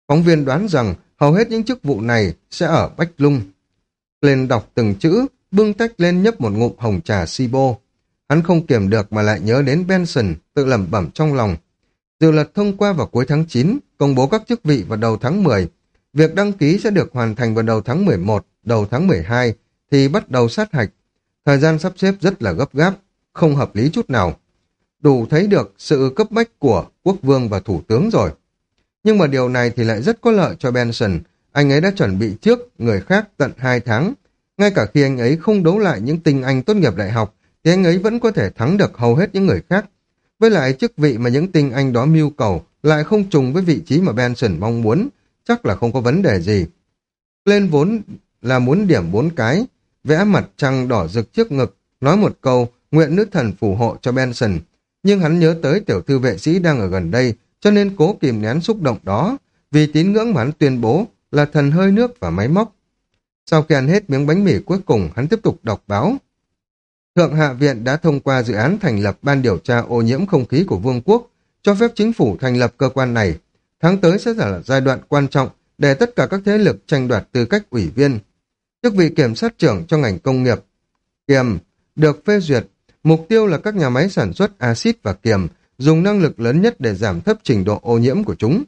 Phóng viên đoán rằng hầu hết những chức vụ này sẽ ở Bách Lung. Lên đọc từng chữ, bưng tách lên nhấp một ngụm hồng trà Sibo. Hắn không kiểm được mà lại nhớ đến Benson, tự lẩm bẩm trong lòng. Dự luật thông qua vào cuối tháng 9, công bố các chức vị vào đầu tháng 10. Việc đăng ký sẽ được hoàn thành vào đầu tháng 11, đầu tháng 12, thì bắt đầu sát hạch. Thời gian sắp xếp rất là gấp gáp, không hợp lý chút nào. Đủ thấy được sự cấp bách của quốc vương và thủ tướng rồi. Nhưng mà điều này thì lại rất có lợi cho Benson. Anh ấy đã chuẩn bị trước người khác tận 2 tháng. Ngay cả khi anh ấy không đấu lại những tinh anh tốt nghiệp đại học, thì anh ấy vẫn có thể thắng được hầu hết những người khác. Với lại chức vị mà những tinh anh đó mưu cầu lại không trùng với vị trí mà Benson mong muốn, chắc là không có vấn đề gì. Lên vốn là muốn điểm bốn cái, vẽ mặt trăng đỏ rực trước ngực, nói một câu, nguyện nữ thần phù hộ cho Benson. Nhưng hắn nhớ tới tiểu thư vệ sĩ đang ở gần đây, cho nên cố kìm nén xúc động đó, vì tín ngưỡng mà hắn tuyên bố là thần hơi nước và máy móc. Sau khi ăn hết miếng bánh mì cuối cùng, hắn tiếp tục đọc báo. Thượng Hạ Viện đã thông qua dự án thành lập Ban điều tra ô nhiễm không khí của Vương quốc, cho phép chính phủ thành lập cơ quan này. Tháng tới sẽ là giai đoạn quan trọng để tất cả các thế lực tranh đoạt tư cách ủy viên. Chức vị kiểm sát trưởng cho ngành công nghiệp kiềm được phê duyệt. Mục tiêu là các nhà máy sản xuất axit và kiềm dùng năng lực lớn nhất để giảm thấp trình độ ô nhiễm của chúng.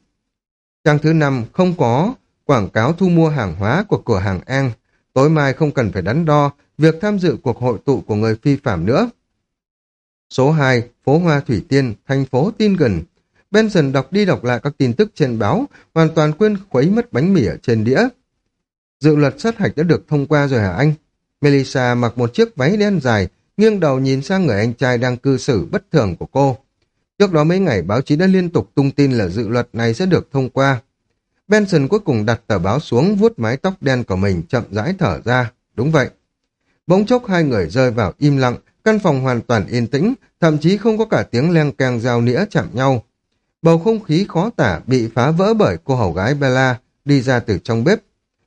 Trang thứ năm không có quảng cáo thu mua hàng hóa của cửa hàng An. Tối mai không cần phải đắn đo việc tham dự cuộc hội tụ của người phi phạm nữa. Số 2, phố Hoa Thủy Tiên, thành phố Tin gần. Benson đọc đi đọc lại các tin tức trên báo, hoàn toàn quên khuấy mất bánh mì ở trên đĩa. Dự luật sát hạch đã được thông qua rồi hả anh? Melissa mặc một chiếc váy đen dài, nghiêng đầu nhìn sang người anh trai đang cư xử bất thường của cô. Trước đó mấy ngày báo chí đã liên tục tung tin là dự luật này sẽ được thông qua. Benson cuối cùng đặt tờ báo xuống vuốt mái tóc đen của mình chậm rãi thở ra. Đúng vậy. Bỗng chốc hai người rơi vào im lặng, căn phòng hoàn toàn yên tĩnh, thậm chí không có cả tiếng leng keng dao nĩa chạm nhau. Bầu không khí khó tả bị phá vỡ bởi cô hầu gái Bella đi ra từ trong bếp.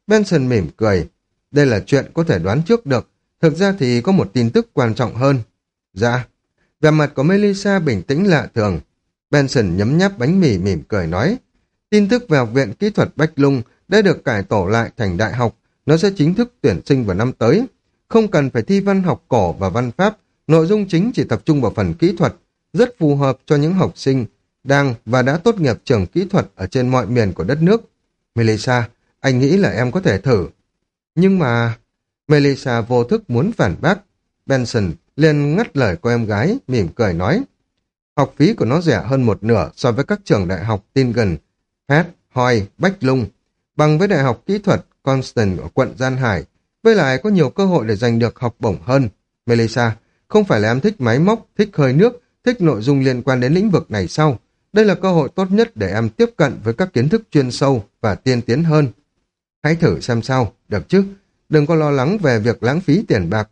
Benson mỉm cười. Đây là chuyện có thể đoán trước được. Thực ra thì có một tin tức quan trọng hơn. Dạ. Về mặt của Melissa bình tĩnh lạ thường. Benson nhấm nháp bánh mì mỉm cười nói. Tin tức về học viện kỹ thuật Bách Lung đã được cải tổ lại thành đại học. Nó sẽ chính thức tuyển sinh vào năm tới. Không cần phải thi văn học cổ và văn pháp. Nội dung chính chỉ tập trung vào phần kỹ thuật. Rất phù hợp cho những học sinh đang và đã tốt nghiệp trường kỹ thuật ở trên mọi miền của đất nước. Melissa, anh nghĩ là em có thể thử. Nhưng mà... Melissa vô thức muốn phản bác. Benson liền ngắt lời cô em gái, mỉm cười nói. Học phí của nó rẻ hơn một nửa so với các trường đại học tin gần Hát, Hoi, Bách Lung, bằng với Đại học Kỹ thuật Constant ở quận Gian Hải, với lại có nhiều cơ hội để giành được học bổng hơn. Melissa, không phải là em thích máy móc, thích hơi nước, thích nội dung liên quan đến lĩnh vực này Sau Đây là cơ hội tốt nhất để em tiếp cận với các kiến thức chuyên sâu và tiên tiến hơn. Hãy thử xem sao, được chứ? Đừng có lo lắng về việc lãng phí tiền bạc.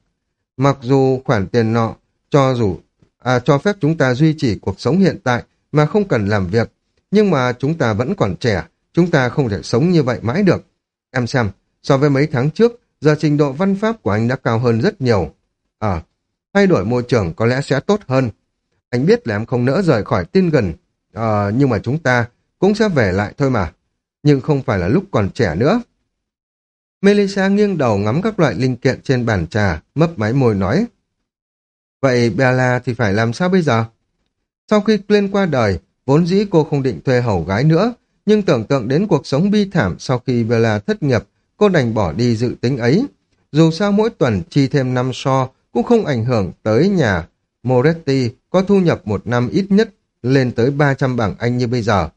Mặc dù khoản tiền nọ cho dù à, cho phép chúng ta duy trì cuộc sống hiện tại mà không cần làm việc, nhưng mà chúng ta vẫn còn trẻ, chúng ta không thể sống như vậy mãi được. Em xem, so với mấy tháng trước, giờ trình độ văn pháp của anh đã cao hơn rất nhiều. À, thay đổi môi trường có lẽ sẽ tốt hơn. Anh biết là em không nỡ rời khỏi tin gần, à, nhưng mà chúng ta cũng sẽ về lại thôi mà. Nhưng không phải là lúc còn trẻ nữa. Melissa nghiêng đầu ngắm các loại linh kiện trên bàn trà, mấp máy môi nói. Vậy Bella thì phải làm sao bây giờ? Sau khi Glenn qua đời, vốn dĩ cô không định thuê hầu gái nữa, nhưng tưởng tượng đến cuộc sống bi thảm sau khi Bella thất nghiệp, cô đành bỏ đi dự tính ấy. Dù sao mỗi tuần chi thêm năm so cũng không ảnh hưởng tới nhà Moretti có thu nhập một năm ít nhất lên tới 300 bảng Anh như bây giờ.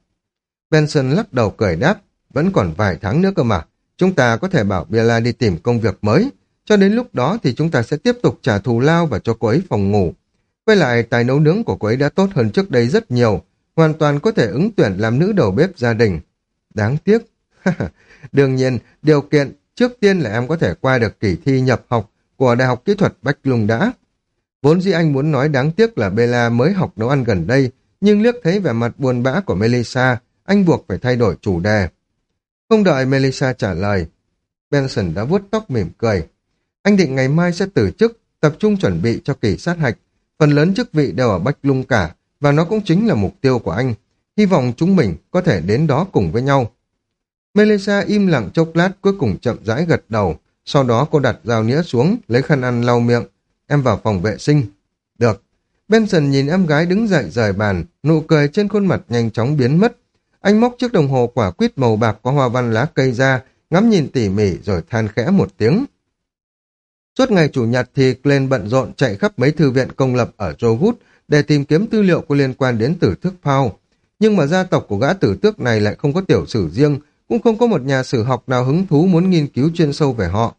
Benson lắc đầu cười đáp, vẫn còn vài tháng nữa cơ mà. Chúng ta có thể bảo Bella đi tìm công việc mới. Cho đến lúc đó thì chúng ta sẽ tiếp tục trả thù lao và cho cô ấy phòng ngủ. Với lại tài nấu nướng của cô ấy đã tốt hơn trước đây rất nhiều. Hoàn toàn có thể ứng tuyển làm nữ đầu bếp gia đình. Đáng tiếc. Đương nhiên, điều kiện trước tiên là em có thể qua được kỳ thi nhập học của Đại học Kỹ thuật Bách Lung đã. Vốn dĩ anh muốn nói đáng tiếc là Bella mới học nấu ăn gần đây, nhưng liếc thấy vẻ mặt buồn bã của Melissa, anh buộc phải thay đổi chủ đề. Không đợi Melissa trả lời, Benson đã vuốt tóc mỉm cười. Anh định ngày mai sẽ từ chức, tập trung chuẩn bị cho kỳ sát hạch. Phần lớn chức vị đều ở Bách Lung cả, và nó cũng chính là mục tiêu của anh. Hy vọng chúng mình có thể đến đó cùng với nhau. Melissa im lặng chốc lát cuối cùng chậm rãi gật đầu. Sau đó cô đặt dao nĩa xuống, lấy khăn ăn lau miệng. Em vào phòng vệ sinh. Được. Benson nhìn em gái đứng dậy rời bàn, nụ cười trên khuôn mặt nhanh chóng biến mất. Anh móc chiếc đồng hồ quả quýt màu bạc có hoa văn lá cây ra, ngắm nhìn tỉ mỉ rồi than khẽ một tiếng. Suốt ngày chủ nhật thì Glenn bận rộn chạy khắp mấy thư viện công lập ở Jowood để tìm kiếm tư liệu có liên quan đến tử thức Paul. Nhưng mà gia tộc của gã tử tước này lại không có tiểu sử riêng, cũng không có một nhà sử học nào hứng thú muốn nghiên cứu chuyên sâu về họ.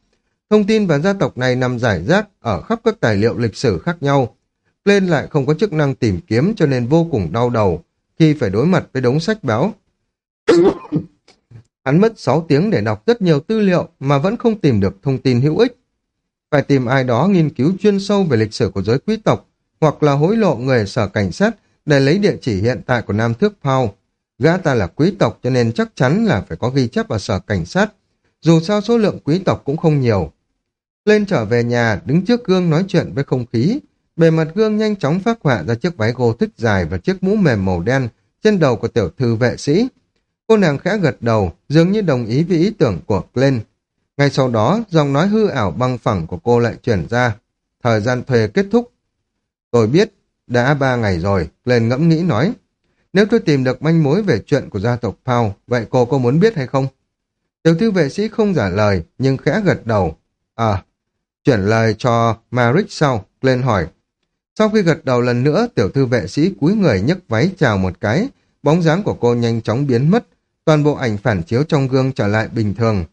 Thông tin về gia tộc này nằm giải rác ở khắp các tài liệu lịch sử khác nhau. Glenn lại không có chức năng tìm kiếm cho nên vô cùng đau đầu khi phải đối mặt với đống sách báo. Hắn mất 6 tiếng để đọc rất nhiều tư liệu mà vẫn không tìm được thông tin hữu ích. Phải tìm ai đó nghiên cứu chuyên sâu về lịch sử của giới quý tộc hoặc là hối lộ người sở cảnh sát để lấy địa chỉ hiện tại của Nam Thước Paul. Gã ta là quý tộc cho nên chắc chắn là phải có ghi chép ở sở cảnh sát. Dù sao số lượng quý tộc cũng không nhiều. Lên trở về nhà, đứng trước gương nói chuyện với không khí. Bề mặt gương nhanh chóng phát họa ra chiếc váy gô thích dài và chiếc mũ mềm màu đen trên đầu của tiểu thư vệ sĩ. Cô nàng khẽ gật đầu, dường như đồng ý với ý tưởng của Glenn. Ngay sau đó, giọng nói hư ảo băng phẳng của cô lại chuyển ra. Thời gian thuê kết thúc, Tôi biết, đã ba ngày rồi, lên ngẫm nghĩ nói. Nếu tôi tìm được manh mối về chuyện của gia tộc Pao, vậy cô có muốn biết hay không? Tiểu thư vệ sĩ không giả lời, nhưng khẽ gật đầu. À, chuyển lời cho Maric sau, lên hỏi. Sau khi gật đầu lần nữa, tiểu thư vệ sĩ cúi người nhấc váy chào một cái, bóng dáng của cô nhanh chóng biến mất, toàn bộ ảnh phản chiếu trong gương trở lại bình thường.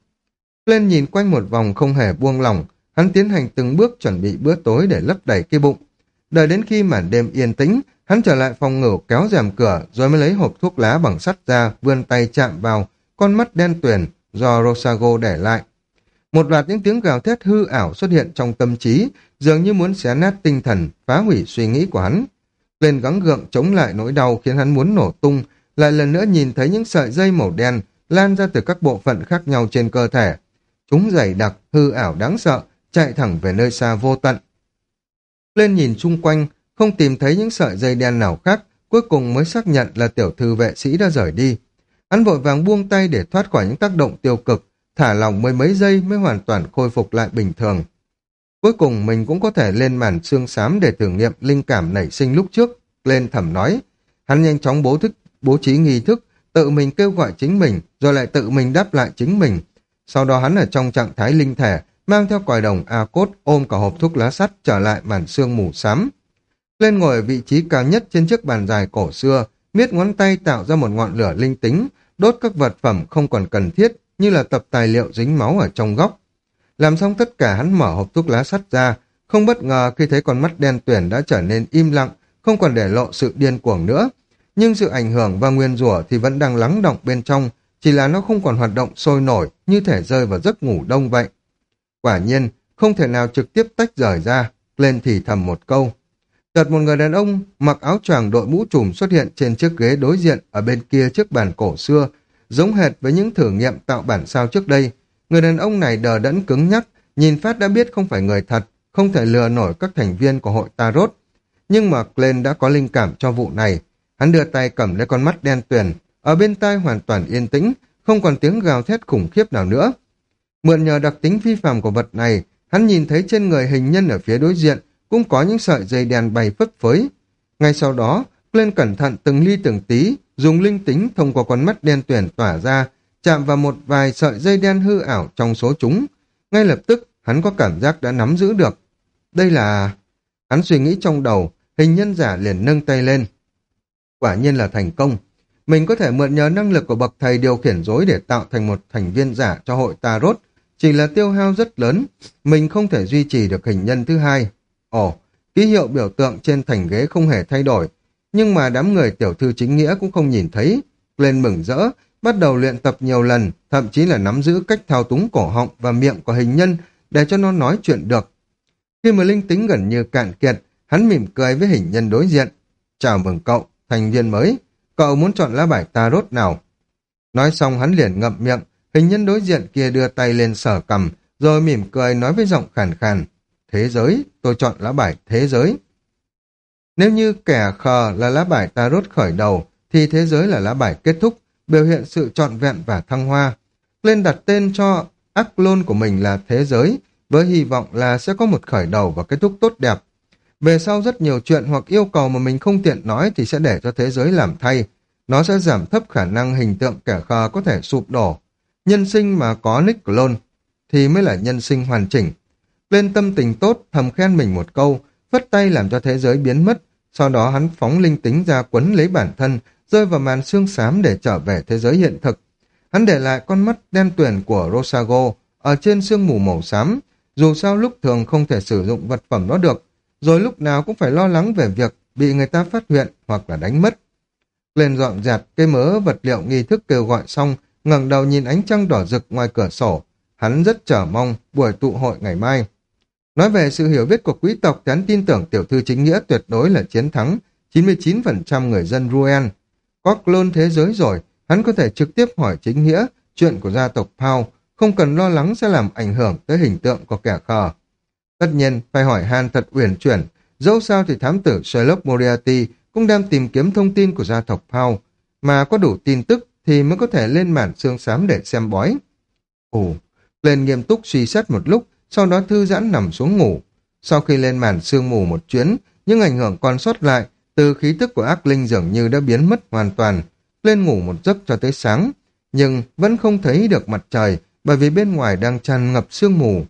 Lên nhìn quanh một vòng không hề buông lỏng, hắn tiến hành từng bước chuẩn bị bữa tối để lấp đầy cái bụng. Đợi đến khi màn đêm yên tĩnh, Hắn trở lại phòng ngủ kéo rèm cửa rồi mới lấy hộp thuốc lá bằng sắt ra, vươn tay chạm vào, con mắt đen tuyền do Rosago để lại. Một loạt những tiếng gào thét hư ảo xuất hiện trong tâm trí, dường như muốn xé nát tinh thần, phá hủy suy nghĩ của hắn. Lên gắng gượng chống lại nỗi đau khiến hắn muốn nổ tung, lại lần nữa nhìn thấy những sợi dây màu đen lan ra từ các bộ phận khác nhau trên cơ thể. Chúng dày đặc, hư ảo đáng sợ, chạy thẳng về nơi xa vô tận. Lên nhìn chung quanh, không tìm thấy những sợi dây đen nào khác, cuối cùng mới xác nhận là tiểu thư vệ sĩ đã rời đi. Hắn vội vàng buông tay để thoát khỏi những tác động tiêu cực, thả lòng mấy mấy giây mới hoàn toàn khôi phục lại bình thường. Cuối cùng mình cũng có thể lên màn xương xám để thử nghiệm linh cảm nảy sinh lúc trước, lên thẩm nói. Hắn nhanh chóng bố thức, bố trí nghi thức, tự mình kêu gọi chính mình, rồi lại tự mình đáp lại chính mình. Sau đó hắn ở trong trạng thái linh thể, mang theo còi đồng A-cốt ôm cả hộp thuốc lá sắt trở lại màn xương mù xám. Lên ngồi ở vị trí cao nhất trên chiếc bàn dài cổ xưa, miết ngón tay tạo ra một ngọn lửa linh tính, đốt các vật phẩm không còn cần thiết như là tập tài liệu dính máu ở trong góc. Làm xong tất cả hắn mở hộp thuốc lá sắt ra, không bất ngờ khi thấy con mắt đen tuyển đã trở nên im lặng, không còn để lộ sự điên cuồng nữa. Nhưng sự ảnh hưởng và nguyên rủa thì vẫn đang lắng động bên trong, chỉ là nó không còn hoạt động sôi nổi như thể rơi vào giấc ngủ đông vậy. Quả nhiên, không thể nào trực tiếp tách rời ra, lên thì thầm một câu. Chợt một người đàn ông mặc áo choàng đội mũ trùm xuất hiện trên chiếc ghế đối diện ở bên kia chiếc bàn cổ xưa, giống hệt với những thử nghiệm tạo bản sao trước đây. Người đàn ông này đờ đẫn cứng nhắc, nhìn phát đã biết không phải người thật, không thể lừa nổi các thành viên của hội Tarot. Nhưng mà Glenn đã có linh cảm cho vụ này. Hắn đưa tay cầm lấy con mắt đen tuyền, ở bên tai hoàn toàn yên tĩnh, không còn tiếng gào thét khủng khiếp nào nữa. Mượn nhờ đặc tính phi phàm của vật này, hắn nhìn thấy trên người hình nhân ở phía đối diện cũng có những sợi dây đen bay phấp phới. Ngay sau đó, Glenn cẩn thận từng ly từng tí, dùng linh tính thông qua con mắt đen tuyển tỏa ra, chạm vào một vài sợi dây đen hư ảo trong số chúng. Ngay lập tức, hắn có cảm giác đã nắm giữ được. Đây là... Hắn suy nghĩ trong đầu, hình nhân giả liền nâng tay lên. Quả nhiên là thành công. Mình có thể mượn nhờ năng lực của bậc thầy điều khiển dối để tạo thành một thành viên giả cho hội Tarot, chỉ là tiêu hao rất lớn, mình không thể duy trì được hình nhân thứ hai. Ồ, ký hiệu biểu tượng trên thành ghế không hề thay đổi, nhưng mà đám người tiểu thư chính nghĩa cũng không nhìn thấy. Lên mừng rỡ, bắt đầu luyện tập nhiều lần, thậm chí là nắm giữ cách thao túng cổ họng và miệng của hình nhân để cho nó nói chuyện được. Khi mà linh tính gần như cạn kiệt, hắn mỉm cười với hình nhân đối diện. Chào mừng cậu, thành viên mới. Cậu muốn chọn lá bài tarot nào? Nói xong hắn liền ngậm miệng, hình nhân đối diện kia đưa tay lên sở cầm, rồi mỉm cười nói với giọng khàn khàn. Thế giới, tôi chọn lá bài thế giới. Nếu như kẻ khờ là lá bài tarot khởi đầu, thì thế giới là lá bài kết thúc, biểu hiện sự trọn vẹn và thăng hoa. Lên đặt tên cho ác lôn của mình là thế giới, với hy vọng là sẽ có một khởi đầu và kết thúc tốt đẹp. Về sau rất nhiều chuyện hoặc yêu cầu mà mình không tiện nói thì sẽ để cho thế giới làm thay. Nó sẽ giảm thấp khả năng hình tượng kẻ khờ có thể sụp đổ. Nhân sinh mà có nick clone thì mới là nhân sinh hoàn chỉnh. Lên tâm tình tốt, thầm khen mình một câu, vất tay làm cho thế giới biến mất, sau đó hắn phóng linh tính ra quấn lấy bản thân, rơi vào màn xương xám để trở về thế giới hiện thực. Hắn để lại con mắt đen tuyển của Rosago ở trên sương mù màu xám, dù sao lúc thường không thể sử dụng vật phẩm đó được, rồi lúc nào cũng phải lo lắng về việc bị người ta phát hiện hoặc là đánh mất. Lên dọn dẹp cây mớ vật liệu nghi thức kêu gọi xong, ngẩng đầu nhìn ánh trăng đỏ rực ngoài cửa sổ. Hắn rất chờ mong buổi tụ hội ngày mai. Nói về sự hiểu biết của quý tộc thì hắn tin tưởng tiểu thư chính nghĩa tuyệt đối là chiến thắng 99% người dân Ruen. Có clone thế giới rồi, hắn có thể trực tiếp hỏi chính nghĩa chuyện của gia tộc Pau, không cần lo lắng sẽ làm ảnh hưởng tới hình tượng của kẻ khờ. Tất nhiên, phải hỏi han thật uyển chuyển, dẫu sao thì thám tử Sherlock Moriarty cũng đang tìm kiếm thông tin của gia tộc Pau, mà có đủ tin tức thì mới có thể lên màn xương xám để xem bói. Ồ, lên nghiêm túc suy xét một lúc, sau đó thư giãn nằm xuống ngủ. Sau khi lên màn sương mù một chuyến, những ảnh hưởng còn sót lại từ khí tức của ác linh dường như đã biến mất hoàn toàn. Lên ngủ một giấc cho tới sáng, nhưng vẫn không thấy được mặt trời bởi vì bên ngoài đang tràn ngập sương mù.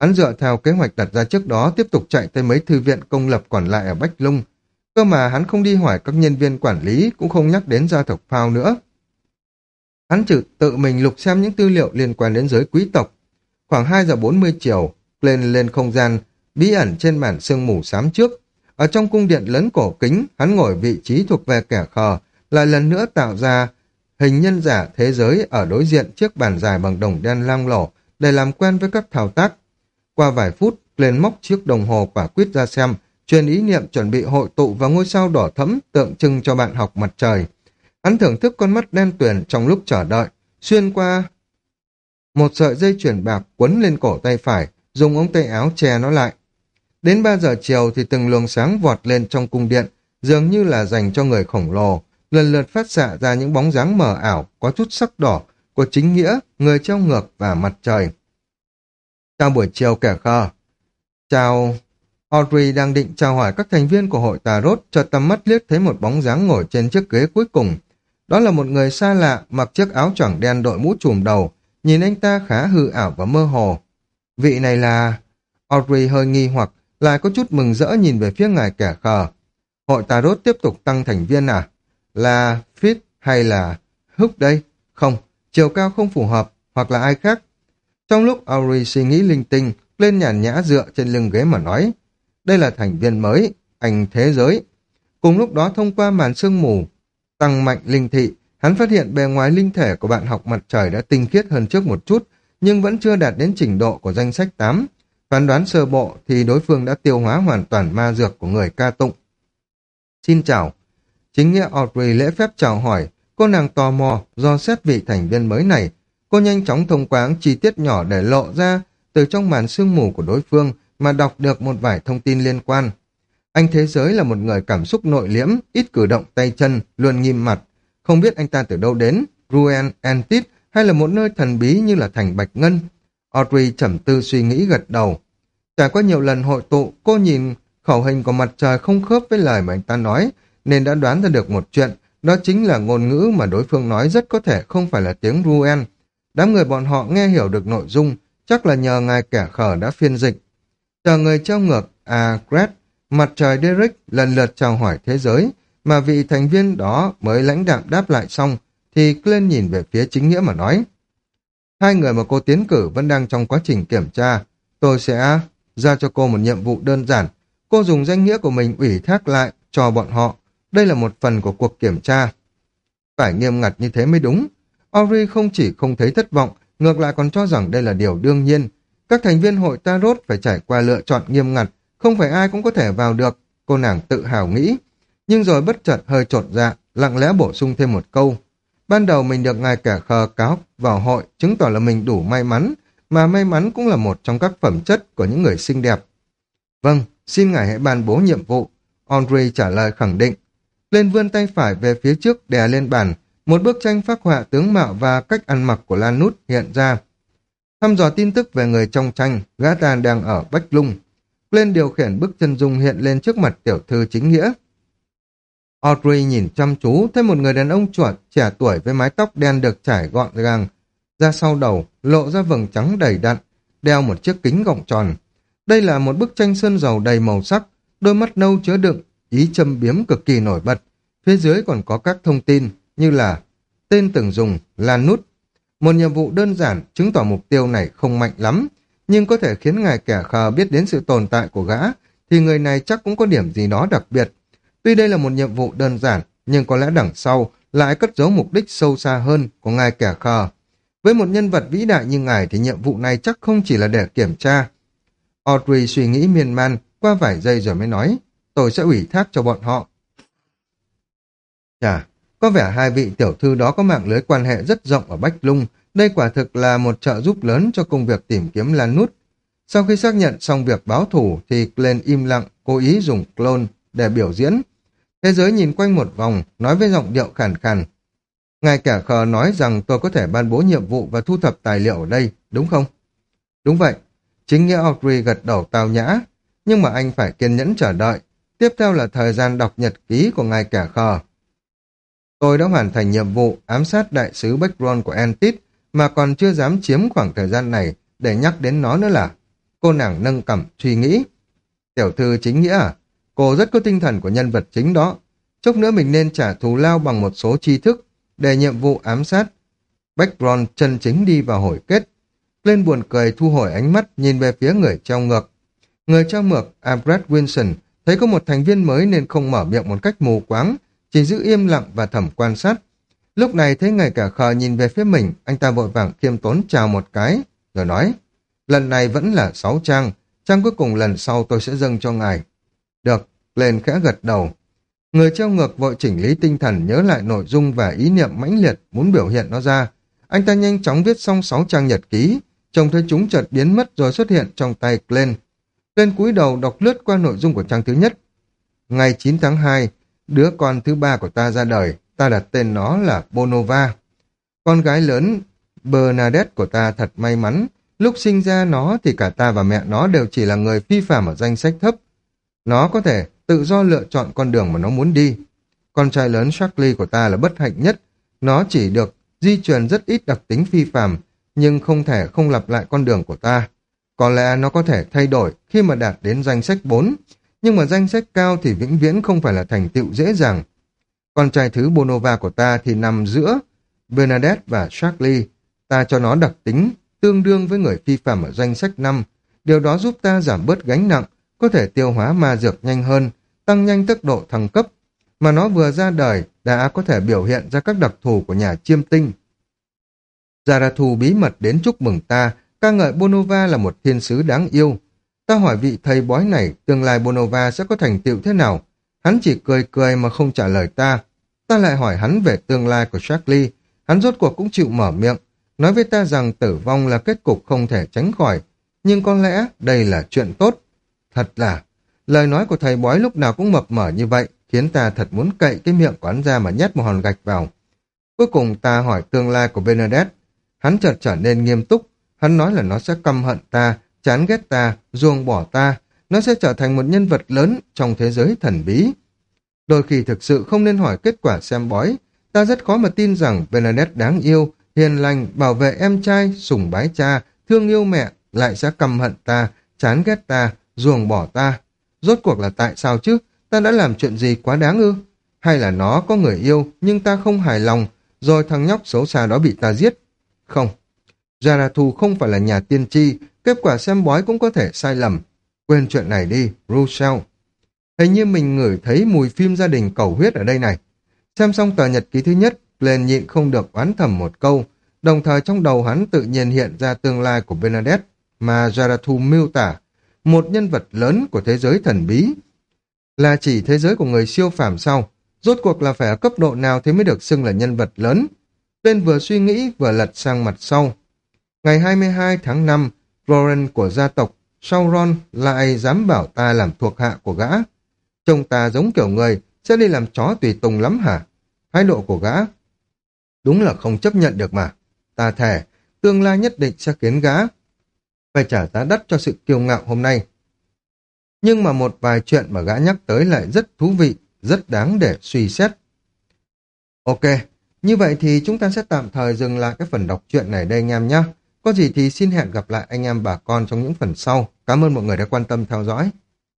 Hắn dựa theo kế hoạch đặt ra trước đó tiếp tục chạy tới mấy thư viện công lập còn lại ở Bách Lung. Cơ mà hắn không đi hỏi các nhân viên quản lý cũng không nhắc đến gia tộc Phao nữa. Hắn chỉ tự mình lục xem những tư liệu liên quan đến giới quý tộc Khoảng 2 giờ 40 chiều, lên lên không gian, bí ẩn trên màn sương mù xám trước. Ở trong cung điện lớn cổ kính, hắn ngồi vị trí thuộc về kẻ khờ, lại lần nữa tạo ra hình nhân giả thế giới ở đối diện chiếc bàn dài bằng đồng đen lam lổ để làm quen với các thao tác. Qua vài phút, lên móc chiếc đồng hồ quả quyết ra xem, truyền ý niệm chuẩn bị hội tụ vào ngôi sao đỏ thẫm tượng trưng cho bạn học mặt trời. Hắn thưởng thức con mắt đen tuyền trong lúc chờ đợi, xuyên qua một sợi dây chuyền bạc quấn lên cổ tay phải, dùng ống tay áo che nó lại. Đến 3 giờ chiều thì từng luồng sáng vọt lên trong cung điện, dường như là dành cho người khổng lồ, lần lượt phát xạ ra những bóng dáng mờ ảo, có chút sắc đỏ, của chính nghĩa, người treo ngược và mặt trời. Chào buổi chiều kẻ khờ. Chào... Audrey đang định chào hỏi các thành viên của hội Tarot cho tầm mắt liếc thấy một bóng dáng ngồi trên chiếc ghế cuối cùng. Đó là một người xa lạ, mặc chiếc áo choàng đen đội mũ trùm đầu, nhìn anh ta khá hư ảo và mơ hồ. Vị này là... Audrey hơi nghi hoặc, lại có chút mừng rỡ nhìn về phía ngài kẻ khờ. Hội Tarot tiếp tục tăng thành viên à? Là Fit hay là Húc đây? Không, chiều cao không phù hợp, hoặc là ai khác. Trong lúc Audrey suy nghĩ linh tinh, lên nhàn nhã dựa trên lưng ghế mà nói, đây là thành viên mới, anh thế giới. Cùng lúc đó thông qua màn sương mù, tăng mạnh linh thị, hắn phát hiện bề ngoài linh thể của bạn học mặt trời đã tinh khiết hơn trước một chút, nhưng vẫn chưa đạt đến trình độ của danh sách 8. Phán đoán sơ bộ thì đối phương đã tiêu hóa hoàn toàn ma dược của người ca tụng. Xin chào. Chính nghĩa Audrey lễ phép chào hỏi, cô nàng tò mò do xét vị thành viên mới này. Cô nhanh chóng thông qua những chi tiết nhỏ để lộ ra từ trong màn sương mù của đối phương mà đọc được một vài thông tin liên quan. Anh Thế Giới là một người cảm xúc nội liễm, ít cử động tay chân, luôn nghiêm mặt. Không biết anh ta từ đâu đến, Ruen, Antit hay là một nơi thần bí như là thành Bạch Ngân. Audrey trầm tư suy nghĩ gật đầu. Trải qua nhiều lần hội tụ, cô nhìn khẩu hình của mặt trời không khớp với lời mà anh ta nói, nên đã đoán ra được một chuyện, đó chính là ngôn ngữ mà đối phương nói rất có thể không phải là tiếng Ruen. Đám người bọn họ nghe hiểu được nội dung, chắc là nhờ ngài kẻ khở đã phiên dịch. Chờ người treo ngược, à Gret, mặt trời Derek lần lượt chào hỏi thế giới, mà vị thành viên đó mới lãnh đạm đáp lại xong, thì Glenn nhìn về phía chính nghĩa mà nói. Hai người mà cô tiến cử vẫn đang trong quá trình kiểm tra. Tôi sẽ ra cho cô một nhiệm vụ đơn giản. Cô dùng danh nghĩa của mình ủy thác lại cho bọn họ. Đây là một phần của cuộc kiểm tra. Phải nghiêm ngặt như thế mới đúng. Ori không chỉ không thấy thất vọng, ngược lại còn cho rằng đây là điều đương nhiên. Các thành viên hội Tarot phải trải qua lựa chọn nghiêm ngặt, không phải ai cũng có thể vào được. Cô nàng tự hào nghĩ. Nhưng rồi bất chợt hơi trột dạ, lặng lẽ bổ sung thêm một câu. Ban đầu mình được ngài kẻ khờ cáo vào hội chứng tỏ là mình đủ may mắn, mà may mắn cũng là một trong các phẩm chất của những người xinh đẹp. Vâng, xin ngài hãy ban bố nhiệm vụ. Andre trả lời khẳng định. Lên vươn tay phải về phía trước đè lên bàn, một bức tranh phác họa tướng mạo và cách ăn mặc của Lan Nút hiện ra. Thăm dò tin tức về người trong tranh, gã ta đang ở Bách Lung. Lên điều khiển bức chân dung hiện lên trước mặt tiểu thư chính nghĩa. Audrey nhìn chăm chú thấy một người đàn ông chuột trẻ tuổi với mái tóc đen được trải gọn gàng. Ra sau đầu, lộ ra vầng trắng đầy đặn, đeo một chiếc kính gọng tròn. Đây là một bức tranh sơn dầu đầy màu sắc, đôi mắt nâu chứa đựng, ý châm biếm cực kỳ nổi bật. Phía dưới còn có các thông tin như là tên từng dùng là nút. Một nhiệm vụ đơn giản chứng tỏ mục tiêu này không mạnh lắm, nhưng có thể khiến ngài kẻ khờ biết đến sự tồn tại của gã, thì người này chắc cũng có điểm gì đó đặc biệt. Tuy đây là một nhiệm vụ đơn giản, nhưng có lẽ đằng sau lại cất giấu mục đích sâu xa hơn của ngài kẻ khờ. Với một nhân vật vĩ đại như ngài thì nhiệm vụ này chắc không chỉ là để kiểm tra. Audrey suy nghĩ miên man qua vài giây rồi mới nói, tôi sẽ ủy thác cho bọn họ. Chà, có vẻ hai vị tiểu thư đó có mạng lưới quan hệ rất rộng ở Bách Lung, đây quả thực là một trợ giúp lớn cho công việc tìm kiếm Lan Nút. Sau khi xác nhận xong việc báo thủ thì Glenn im lặng, cố ý dùng clone để biểu diễn. Thế giới nhìn quanh một vòng, nói với giọng điệu khàn khàn. Ngài cả khờ nói rằng tôi có thể ban bố nhiệm vụ và thu thập tài liệu ở đây, đúng không? Đúng vậy. Chính nghĩa Audrey gật đầu tào nhã, nhưng mà anh phải kiên nhẫn chờ đợi. Tiếp theo là thời gian đọc nhật ký của ngài cả khờ. Tôi đã hoàn thành nhiệm vụ ám sát đại sứ Background của Antit, mà còn chưa dám chiếm khoảng thời gian này để nhắc đến nó nữa là cô nàng nâng cằm suy nghĩ. Tiểu thư chính nghĩa à? Cô rất có tinh thần của nhân vật chính đó. Chốc nữa mình nên trả thù lao bằng một số tri thức để nhiệm vụ ám sát. Background chân chính đi vào hồi kết. Lên buồn cười thu hồi ánh mắt nhìn về phía người treo ngược. Người treo ngược, Albert Wilson, Thấy có một thành viên mới nên không mở miệng một cách mù quáng, chỉ giữ im lặng và thẩm quan sát. Lúc này thấy ngày cả khờ nhìn về phía mình, anh ta vội vàng khiêm tốn chào một cái, rồi nói, lần này vẫn là sáu trang, trang cuối cùng lần sau tôi sẽ dâng cho ngài. Được, lên khẽ gật đầu. Người treo ngược vội chỉnh lý tinh thần nhớ lại nội dung và ý niệm mãnh liệt muốn biểu hiện nó ra. Anh ta nhanh chóng viết xong sáu trang nhật ký, trông thấy chúng chợt biến mất rồi xuất hiện trong tay Glenn. Glenn cúi đầu đọc lướt qua nội dung của trang thứ nhất. Ngày 9 tháng 2, đứa con thứ ba của ta ra đời, ta đặt tên nó là Bonova. Con gái lớn Bernadette của ta thật may mắn, lúc sinh ra nó thì cả ta và mẹ nó đều chỉ là người phi phạm ở danh sách thấp. Nó có thể tự do lựa chọn con đường mà nó muốn đi. Con trai lớn Charlie của ta là bất hạnh nhất, nó chỉ được di truyền rất ít đặc tính phi phạm, nhưng không thể không lặp lại con đường của ta. Có lẽ nó có thể thay đổi khi mà đạt đến danh sách 4, nhưng mà danh sách cao thì vĩnh viễn không phải là thành tựu dễ dàng. Con trai thứ Bonova của ta thì nằm giữa Bernadette và Charlie. Ta cho nó đặc tính tương đương với người phi phạm ở danh sách 5. Điều đó giúp ta giảm bớt gánh nặng, có thể tiêu hóa ma dược nhanh hơn, tăng nhanh tốc độ thăng cấp. Mà nó vừa ra đời đã có thể biểu hiện ra các đặc thù của nhà chiêm tinh. Zarathu bí mật đến chúc mừng ta, ca ngợi Bonova là một thiên sứ đáng yêu. Ta hỏi vị thầy bói này tương lai Bonova sẽ có thành tựu thế nào? Hắn chỉ cười cười mà không trả lời ta. Ta lại hỏi hắn về tương lai của Charlie. Hắn rốt cuộc cũng chịu mở miệng, nói với ta rằng tử vong là kết cục không thể tránh khỏi. Nhưng có lẽ đây là chuyện tốt. Thật là, lời nói của thầy bói lúc nào cũng mập mở như vậy, khiến ta thật muốn cậy cái miệng của hắn ra mà nhét một hòn gạch vào. Cuối cùng ta hỏi tương lai của Bernadette. Hắn chợt trở nên nghiêm túc. Hắn nói là nó sẽ căm hận ta, chán ghét ta, ruồng bỏ ta. Nó sẽ trở thành một nhân vật lớn trong thế giới thần bí. Đôi khi thực sự không nên hỏi kết quả xem bói. Ta rất khó mà tin rằng Bernadette đáng yêu, hiền lành, bảo vệ em trai, sủng bái cha, thương yêu mẹ, lại sẽ căm hận ta, chán ghét ta, ruồng bỏ ta. Rốt cuộc là tại sao chứ? Ta đã làm chuyện gì quá đáng ư? Hay là nó có người yêu nhưng ta không hài lòng, rồi thằng nhóc xấu xa đó bị ta giết? Không. Jarathu không phải là nhà tiên tri, kết quả xem bói cũng có thể sai lầm. Quên chuyện này đi, Rousseau. Hình như mình ngửi thấy mùi phim gia đình cầu huyết ở đây này. Xem xong tờ nhật ký thứ nhất, lên nhịn không được oán thầm một câu, đồng thời trong đầu hắn tự nhiên hiện ra tương lai của Bernadette mà Jarathu miêu tả, một nhân vật lớn của thế giới thần bí. Là chỉ thế giới của người siêu phàm sau, rốt cuộc là phải ở cấp độ nào thì mới được xưng là nhân vật lớn. Tên vừa suy nghĩ vừa lật sang mặt sau. Ngày 22 tháng 5, Florence của gia tộc Sauron lại dám bảo ta làm thuộc hạ của gã. Trông ta giống kiểu người sẽ đi làm chó tùy tùng lắm hả? Thái độ của gã đúng là không chấp nhận được mà. Ta thề, tương lai nhất định sẽ khiến gã phải trả giá đắt cho sự kiêu ngạo hôm nay. Nhưng mà một vài chuyện mà gã nhắc tới lại rất thú vị, rất đáng để suy xét. Ok, như vậy thì chúng ta sẽ tạm thời dừng lại cái phần đọc truyện này đây anh em nhé. Có gì thì xin hẹn gặp lại anh em bà con trong những phần sau. Cảm ơn mọi người đã quan tâm theo dõi.